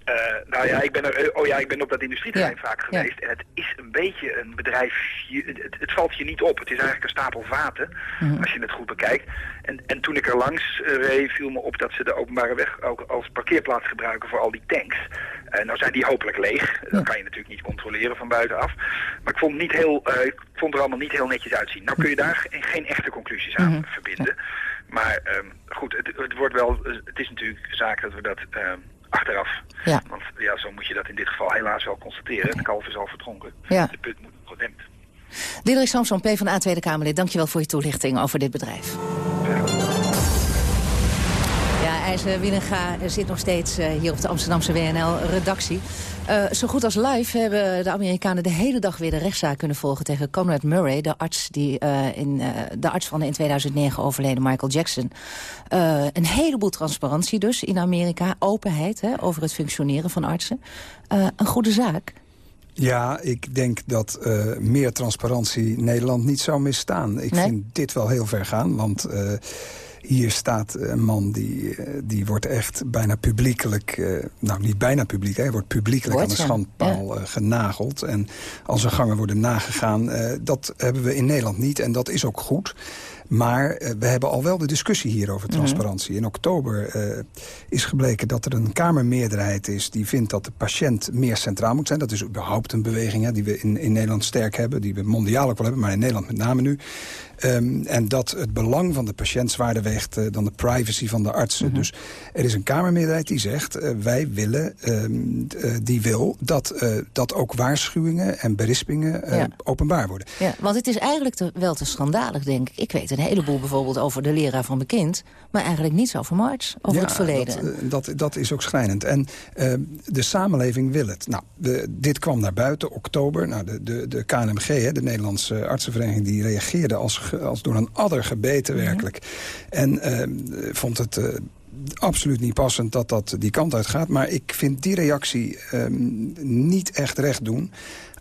[SPEAKER 23] Eh, nou ja, ik ben er, eh, oh ja, ik ben op dat industrieterrein
[SPEAKER 20] Ja,
[SPEAKER 23] vaak
[SPEAKER 20] ja.
[SPEAKER 23] geweest. En het is een beetje een bedrijf, je- het, het valt je niet op. Het is eigenlijk een stapel vaten,
[SPEAKER 20] Mhm.
[SPEAKER 23] als je het goed bekijkt. En, en toen ik er langs eh, reed, viel me op dat ze de openbare weg ook als parkeerplaats gebruiken voor al die tanks. Eh, nou zijn die hopelijk leeg. Dat kan je natuurlijk niet controleren van buitenaf. Maar ik vond, het niet heel, ik vond er allemaal niet heel netjes uitzien. Nou kun je daar geen, geen echte conclusies aan verbinden. Maar ehm, goed, het, het wordt wel, het is natuurlijk zaak dat we dat ehm, achteraf.
[SPEAKER 20] Ja.
[SPEAKER 23] Want ja, zo moet je dat in dit geval helaas wel constateren. De kalf is al verdronken.
[SPEAKER 20] Ja.
[SPEAKER 23] De put moet gedempt.
[SPEAKER 20] Diederik Samson, PvdA Tweede Kamerlid. Dankjewel voor je toelichting over dit bedrijf. Ja, IJzer Winnega zit nog steeds eh, hier op de Amsterdamse WNL-redactie. Eh, zo goed als live hebben de Amerikanen de hele dag weer de rechtszaak kunnen volgen... tegen Conrad Murray, de arts, die, eh, in, eh, de arts van de in 2009 overleden Michael Jackson. Een heleboel transparantie dus in Amerika, openheid hè, over het functioneren van artsen. Een goede zaak.
[SPEAKER 21] Ja, ik denk dat meer transparantie Nederland niet zou misstaan. Ik
[SPEAKER 20] Nee?
[SPEAKER 21] vind dit wel heel ver gaan, want... Hier staat een man die, eh, die wordt echt bijna publiekelijk... eh, nou, niet bijna publiek, hij wordt publiekelijk
[SPEAKER 20] Wordt,
[SPEAKER 21] aan de schandpaal eh, genageld. En als zijn gangen worden nagegaan, dat hebben we in Nederland niet. En dat is ook goed. Maar eh, we hebben al wel de discussie hier over
[SPEAKER 20] Mhm.
[SPEAKER 21] transparantie. In oktober eh, is gebleken dat er een Kamermeerderheid is... die vindt dat de patiënt meer centraal moet zijn. Dat is überhaupt een beweging hè, die we in, in Nederland sterk hebben. Die we mondiaal ook wel hebben, maar in Nederland met name nu. Ehm, en dat het belang van de patiënt zwaarder weegt eh, dan de privacy van de artsen.
[SPEAKER 20] Mhm.
[SPEAKER 21] Dus er is een Kamermeerderheid die zegt... wij willen, ehm, eh, die wil dat, dat ook waarschuwingen en berispingen
[SPEAKER 20] Ja.
[SPEAKER 21] openbaar worden.
[SPEAKER 20] Ja, want het is eigenlijk te, wel te schandalig, denk ik. Ik weet een heleboel bijvoorbeeld over de leraar van mijn kind... maar eigenlijk niets over March, over
[SPEAKER 21] Ja,
[SPEAKER 20] het verleden.
[SPEAKER 21] Dat, eh, dat, dat is ook schrijnend. En eh, de samenleving wil het. Nou, de, dit kwam naar buiten, oktober. Nou, de, de, de KNMG, hè, de Nederlandse artsenvereniging... die reageerde als, als door een adder gebeten, werkelijk. En eh, vond het... Absoluut niet passend dat dat die kant uit gaat. Maar ik vind die reactie ehm, niet echt recht doen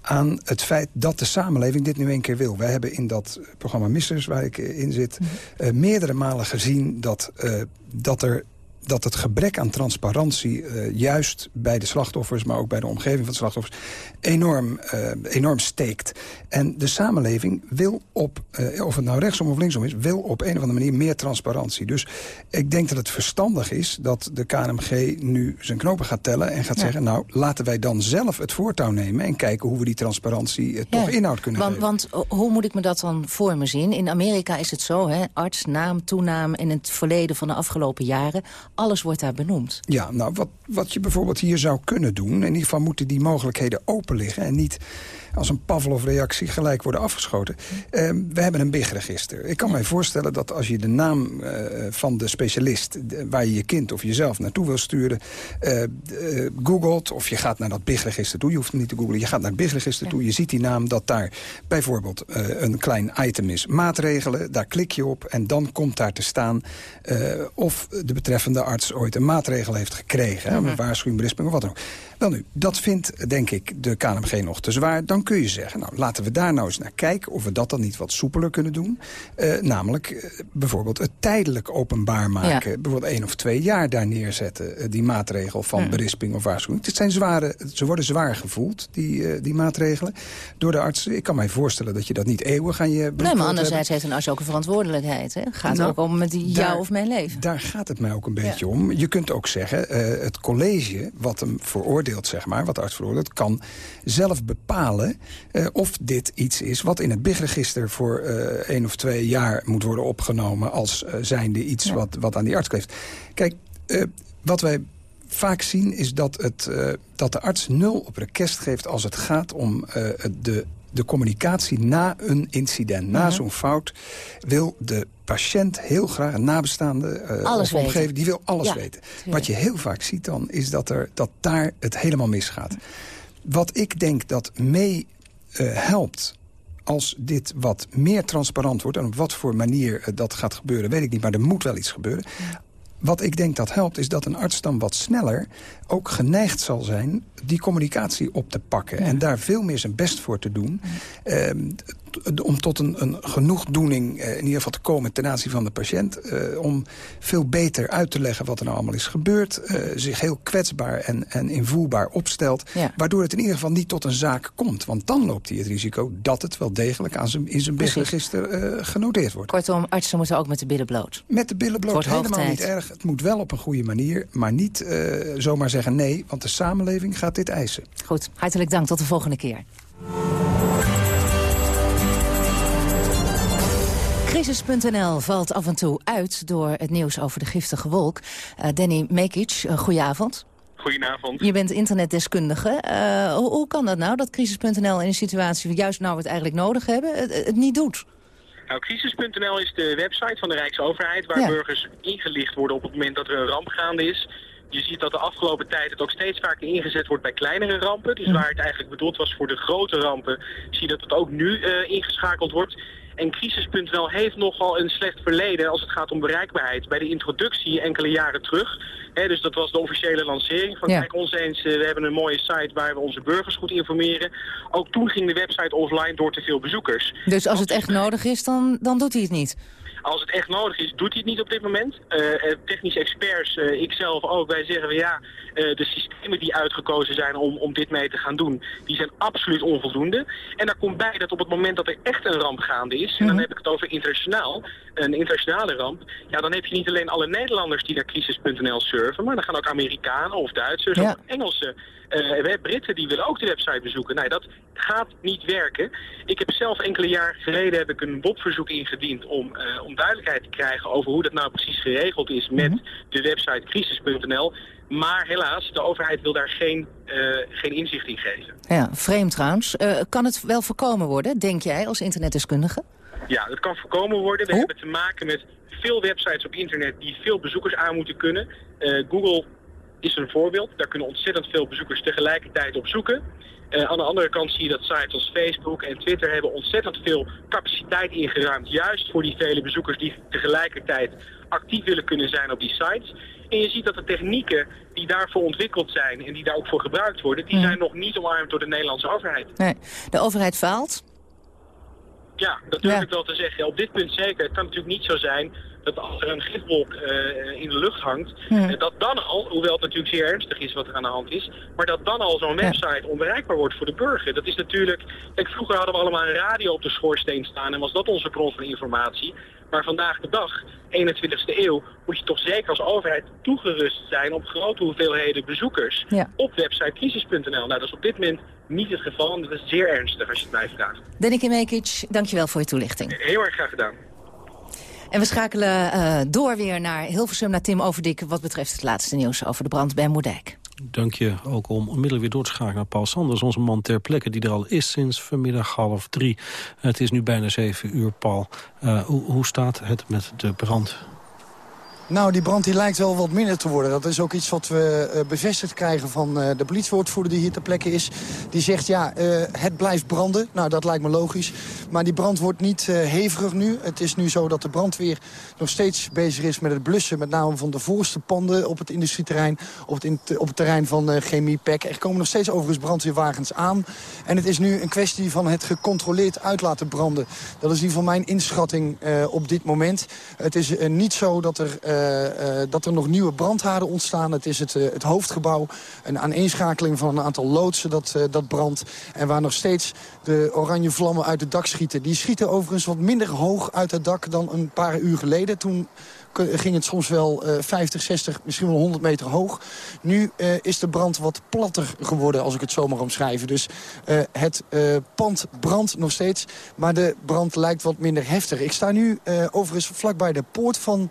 [SPEAKER 21] aan het feit dat de samenleving dit nu een keer wil. Wij hebben in dat programma Missers, waar ik eh, in zit... eh, meerdere malen gezien dat, eh, dat er dat het gebrek aan transparantie eh, juist bij de slachtoffers... maar ook bij de omgeving van de slachtoffers enorm, eh, enorm steekt. En de samenleving wil op, eh, of het nou rechtsom of linksom is... wil op een of andere manier meer transparantie. Dus ik denk dat het verstandig is dat de KNMG nu zijn knopen gaat tellen... en gaat
[SPEAKER 20] Ja.
[SPEAKER 21] zeggen, nou, laten wij dan zelf het voortouw nemen... en kijken hoe we die transparantie toch inhoud kunnen
[SPEAKER 20] want,
[SPEAKER 21] geven.
[SPEAKER 20] Want hoe moet ik me dat dan voor me zien? In Amerika is het zo, hè, arts, naam, toenaam... in het verleden van de afgelopen jaren. Alles wordt daar benoemd.
[SPEAKER 21] Ja, nou, wat, wat je bijvoorbeeld hier zou kunnen doen... in ieder geval moeten die mogelijkheden open liggen... en niet als een Pavlov-reactie gelijk worden afgeschoten. Eh, we hebben een BIG-register. Ik kan mij voorstellen dat als je de naam eh, van de specialist... waar je je kind of jezelf naartoe wil sturen... eh, eh, googelt of je gaat naar dat BIG-register toe. Je hoeft het niet te googlen, je gaat naar het BIG-register toe. Je ziet die naam dat daar bijvoorbeeld een klein item is. Maatregelen, daar klik je op en dan komt daar te staan... of de betreffende arts ooit een maatregel heeft gekregen. hè, Een waarschuwing, berisping of wat dan ook. Wel nu, dat vindt denk ik de KNMG nog te zwaar. Dan kun je zeggen, nou laten we daar nou eens naar kijken... of we dat dan niet wat soepeler kunnen doen. Eh, namelijk eh, bijvoorbeeld het tijdelijk openbaar maken. Bijvoorbeeld één of twee jaar daar neerzetten. eh, die maatregel van
[SPEAKER 20] Ja.
[SPEAKER 21] berisping of waarschuwing. Het zijn zware, ze worden zwaar gevoeld, die, die maatregelen. Door de artsen. Ik kan mij voorstellen dat je dat niet eeuwig aan je
[SPEAKER 20] Nee, maar anderzijds heeft een arts ook een verantwoordelijkheid. Hè? Het gaat
[SPEAKER 21] Nou,
[SPEAKER 20] ook om met die
[SPEAKER 21] daar-
[SPEAKER 20] jou of mijn leven.
[SPEAKER 21] Daar gaat het mij ook een beetje om. Je kunt ook zeggen, het college wat hem veroordeelt, zeg maar, wat de arts veroordeelt, kan zelf bepalen eh, of dit iets is wat in het BIG-register voor eh één of twee jaar moet worden opgenomen als eh, zijnde iets wat, wat aan die arts kleeft. Kijk, wat wij vaak zien is dat, het, dat de arts nul op request geeft als het gaat om de, de communicatie na een incident. Na
[SPEAKER 20] Mhm.
[SPEAKER 21] zo'n fout wil de patiënt heel graag, een nabestaande of omgeving, die wil alles
[SPEAKER 20] Ja,
[SPEAKER 21] weten. Wat je heel vaak ziet dan, is dat, er, dat daar het helemaal misgaat. Wat ik denk dat mee eh, helpt als dit wat meer transparant wordt... en op wat voor manier eh, dat gaat gebeuren, weet ik niet... maar er moet wel iets gebeuren. Wat ik denk dat helpt, is dat een arts dan wat sneller... ook geneigd zal zijn die communicatie op te pakken. En daar veel meer zijn best voor te doen. Ehm, t- om tot een, een genoegdoening eh, in ieder geval te komen ten aanzien van de patiënt. eh, om veel beter uit te leggen wat er nou allemaal is gebeurd. eh, zich heel kwetsbaar en, en invoelbaar opstelt.
[SPEAKER 20] Ja.
[SPEAKER 21] Waardoor het in ieder geval niet tot een zaak komt. Want dan loopt hij het risico dat het wel degelijk aan zijn, in zijn eh, genoteerd wordt.
[SPEAKER 20] Kortom, artsen moeten ook met de billen bloot.
[SPEAKER 21] Met de billen bloot helemaal niet erg. Het moet wel op een goede manier, maar niet zomaar zeggen nee. Want de samenleving gaat dit eisen.
[SPEAKER 20] Goed, hartelijk dank. Tot de volgende keer. Crisis.nl valt af en toe uit door het nieuws over de giftige wolk. Eh, Danny Mekic, uh, goedenavond.
[SPEAKER 24] Goedenavond.
[SPEAKER 20] Je bent internetdeskundige. Uh, hoe, hoe, kan dat nou, dat Crisis.nl in een situatie... juist nou we het eigenlijk nodig hebben, het, het niet doet?
[SPEAKER 24] Nou, Crisis.nl is de website van de Rijksoverheid... waar
[SPEAKER 20] Ja.
[SPEAKER 24] burgers ingelicht worden op het moment dat er een ramp gaande is. Je ziet dat de afgelopen tijd het ook steeds vaker ingezet wordt bij kleinere rampen. Dus waar het eigenlijk bedoeld was voor de grote rampen... zie je dat het ook nu uh, ingeschakeld wordt... En Crisis.nl heeft nogal een slecht verleden als het gaat om bereikbaarheid. Bij de introductie enkele jaren terug. Hè, dus dat was de officiële lancering van
[SPEAKER 20] Ja.
[SPEAKER 24] kijk ons eens, uh, we hebben een mooie site waar we onze burgers goed informeren. Ook toen ging de website offline door te veel bezoekers.
[SPEAKER 20] Dus als het echt nodig is, dan, dan doet hij het niet?
[SPEAKER 24] Als het echt nodig is, doet hij het niet op dit moment. Uh, technische experts, uh, ikzelf ook, wij zeggen we ja, uh, de systemen die uitgekozen zijn om, om dit mee te gaan doen, die zijn absoluut onvoldoende. En daar komt bij dat op het moment dat er echt een ramp gaande is, en dan heb ik het over internationaal, een internationale ramp, ja, dan heb je niet alleen alle Nederlanders die naar crisis.nl surfen, maar dan gaan ook Amerikanen of Duitsers ja. of Engelsen uh, Britten die willen ook de website bezoeken. Nee, dat gaat niet werken. Ik heb zelf enkele jaar geleden heb ik een WOP-verzoek ingediend om, uh, om duidelijkheid te krijgen over hoe dat nou precies geregeld is met mm -hmm. de website crisis.nl. Maar helaas, de overheid wil daar geen, uh, geen inzicht in geven.
[SPEAKER 20] Ja, vreemd trouwens. kan het wel voorkomen worden, denk jij, als internetdeskundige?
[SPEAKER 24] Ja, dat kan voorkomen worden. We hebben te maken met veel websites op internet die veel bezoekers aan moeten kunnen. Google is een voorbeeld. Daar kunnen ontzettend veel bezoekers tegelijkertijd op zoeken. Uh, aan de andere kant zie je dat sites als Facebook en Twitter hebben ontzettend veel capaciteit ingeruimd. Juist voor die vele bezoekers die tegelijkertijd actief willen kunnen zijn op die sites. En je ziet dat de technieken die daarvoor ontwikkeld zijn en die daar ook voor gebruikt worden, die zijn nog niet omarmd door de Nederlandse overheid.
[SPEAKER 20] Nee, de overheid faalt?
[SPEAKER 24] Ja, dat durf ja. ik wel te zeggen. Op dit punt zeker. Het kan natuurlijk niet zo zijn dat als er een gifwolk uh, in de lucht hangt, ja. dat dan al, hoewel het natuurlijk zeer ernstig is wat er aan de hand is, maar dat dan al zo'n website onbereikbaar wordt voor de burger. Dat is natuurlijk, kijk, vroeger hadden we allemaal een radio op de schoorsteen staan en was dat onze bron van informatie. Maar vandaag de dag, 21ste eeuw, moet je toch zeker als overheid toegerust zijn op grote hoeveelheden bezoekers
[SPEAKER 20] ja.
[SPEAKER 24] op website crisis.nl. Nou, dat is op dit moment niet het geval en dat is zeer ernstig als je het mij vraagt.
[SPEAKER 20] Denike Mekic, dankjewel voor je toelichting.
[SPEAKER 24] Heel erg graag gedaan.
[SPEAKER 20] En we schakelen uh, door weer naar Hilversum, naar Tim Overdik... wat betreft het laatste nieuws over de brand bij Moerdijk.
[SPEAKER 9] Dank je ook om onmiddellijk weer door te schakelen naar Paul Sanders... onze man ter plekke die er al is sinds vanmiddag half drie. Het is nu bijna zeven uur, Paul. Uh, hoe, hoe staat het met de brand?
[SPEAKER 10] Nou, die brand die lijkt wel wat minder te worden. Dat is ook iets wat we uh, bevestigd krijgen van uh, de politiewoordvoerder die hier ter plekke is. Die zegt, ja, uh, het blijft branden. Nou, dat lijkt me logisch. Maar die brand wordt niet heviger nu. Het is nu zo dat de brandweer nog steeds bezig is met het blussen. Met name van de voorste panden op het industrieterrein. Op het, op het terrein van chemiepek. Er komen nog steeds overigens brandweerwagens aan. En het is nu een kwestie van het gecontroleerd uit laten branden. Dat is in ieder geval mijn inschatting op dit moment. Het is niet zo dat er... Uh, uh, dat er nog nieuwe brandhaarden ontstaan. Het is het, uh, het hoofdgebouw, een aaneenschakeling van een aantal loodsen dat, dat brandt. En waar nog steeds de oranje vlammen uit het dak schieten. Die schieten overigens wat minder hoog uit het dak dan een paar uur geleden. Toen ging het soms wel uh, 50, 60, misschien wel 100 meter hoog. Nu uh, is de brand wat platter geworden, als ik het zo mag omschrijven. Dus uh, het pand brandt nog steeds, maar de brand lijkt wat minder heftig. Ik sta nu overigens vlakbij de poort van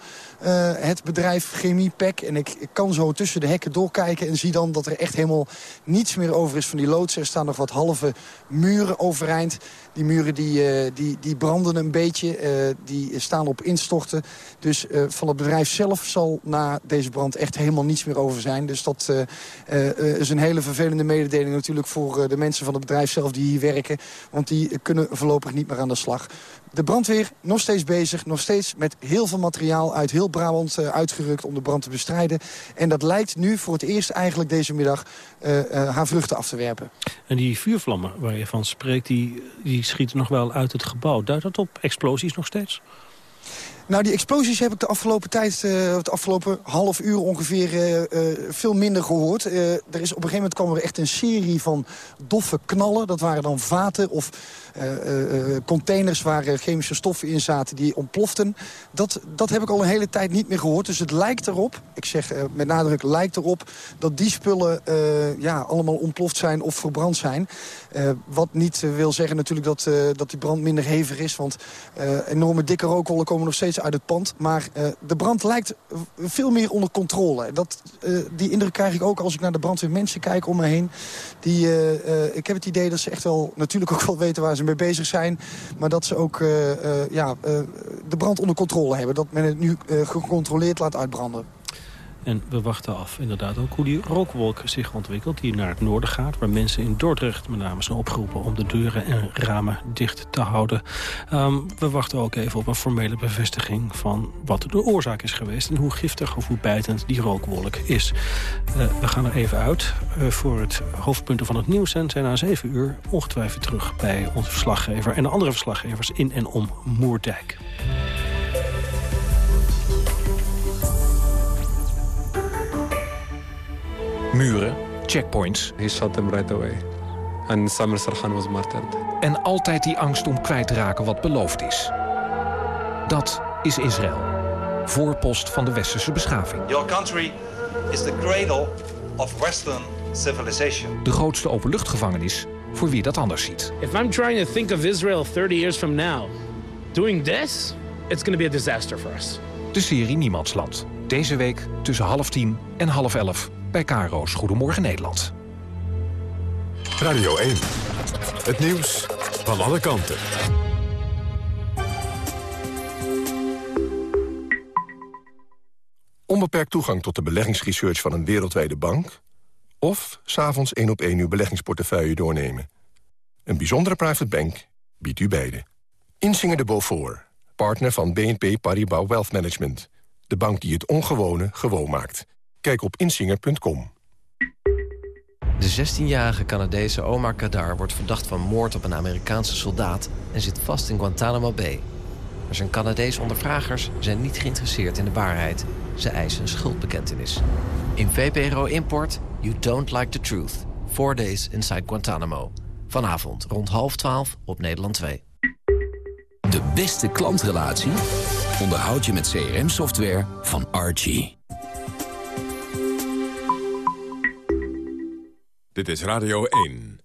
[SPEAKER 10] het bedrijf Chemie Pek. En ik, ik, kan zo tussen de hekken doorkijken en zie dan dat er echt helemaal niets meer over is van die loods. Er staan nog wat halve muren overeind. Die muren die, die, die branden een beetje, die staan op instorten. Dus van het bedrijf zelf zal na deze brand echt helemaal niets meer over zijn. Dus dat is een hele vervelende mededeling natuurlijk voor de mensen van het bedrijf zelf die hier werken. Want die kunnen voorlopig niet meer aan de slag. De brandweer nog steeds bezig, nog steeds met heel veel materiaal uit heel Brabant uh, uitgerukt om de brand te bestrijden. En dat lijkt nu voor het eerst eigenlijk deze middag uh, uh, haar vruchten af te werpen.
[SPEAKER 9] En die vuurvlammen waar je van spreekt, die, die schieten nog wel uit het gebouw. Duidt dat op explosies nog steeds?
[SPEAKER 10] Nou, die explosies heb ik de afgelopen tijd, uh, het afgelopen half uur ongeveer, uh, uh, veel minder gehoord. er is, op een gegeven moment kwam er echt een serie van doffe knallen. Dat waren dan vaten of containers waar chemische stoffen in zaten die ontploften. Dat, dat heb ik al een hele tijd niet meer gehoord. Dus het lijkt erop, ik zeg met nadruk lijkt erop, dat die spullen ja, allemaal ontploft zijn of verbrand zijn. wat niet wil zeggen natuurlijk dat, dat die brand minder hevig is. Want enorme dikke rookwollen komen nog steeds uit het pand. Maar de brand lijkt veel meer onder controle. Dat, die indruk krijg ik ook als ik naar de brandweermensen kijk om me heen. Die, ik heb het idee dat ze echt wel natuurlijk ook wel weten waar ze mee bezig zijn. Maar dat ze ook ja, de brand onder controle hebben. Dat men het nu gecontroleerd laat uitbranden.
[SPEAKER 9] En we wachten af inderdaad ook hoe die rookwolk zich ontwikkelt... die naar het noorden gaat, waar mensen in Dordrecht met name zijn opgeroepen... om de deuren en ramen dicht te houden. Um, we wachten ook even op een formele bevestiging van wat de oorzaak is geweest... en hoe giftig of hoe bijtend die rookwolk is. Uh, we gaan er even uit uh, voor het hoofdpunten van het nieuws... en zijn na zeven uur ongetwijfeld terug bij onze verslaggever... en de andere verslaggevers in en om Moerdijk.
[SPEAKER 25] Muren, checkpoints.
[SPEAKER 26] He shot them right away. And Samir Sarhan was martyred.
[SPEAKER 25] En altijd die angst om kwijt te raken wat beloofd is. Dat is Israël. Voorpost van de westerse beschaving.
[SPEAKER 27] Your country is the cradle of Western civilization.
[SPEAKER 25] De grootste openluchtgevangenis voor wie dat anders ziet.
[SPEAKER 28] If I'm trying to think of Israel 30 years from now, doing this, it's going to be a disaster for us.
[SPEAKER 25] De serie Niemandsland. Deze week tussen half tien en half elf bij Karo's Goedemorgen Nederland.
[SPEAKER 29] Radio 1. Het nieuws van alle kanten.
[SPEAKER 1] Onbeperkt toegang tot de beleggingsresearch van een wereldwijde bank... of s'avonds één op één uw beleggingsportefeuille doornemen. Een bijzondere private bank biedt u beide. Insinger de Beaufort, partner van BNP Paribas Wealth Management. De bank die het ongewone gewoon maakt. Kijk op insinger.com.
[SPEAKER 30] De 16-jarige Canadese Omar Kadar wordt verdacht van moord op een Amerikaanse soldaat... en zit vast in Guantanamo Bay. Maar zijn Canadese ondervragers zijn niet geïnteresseerd in de waarheid. Ze eisen een schuldbekentenis. In VPRO Import, You Don't Like the Truth. Four Days Inside Guantanamo. Vanavond rond half twaalf op Nederland 2.
[SPEAKER 8] De beste klantrelatie onderhoud je met CRM-software van Archie.
[SPEAKER 29] Dit is Radio 1.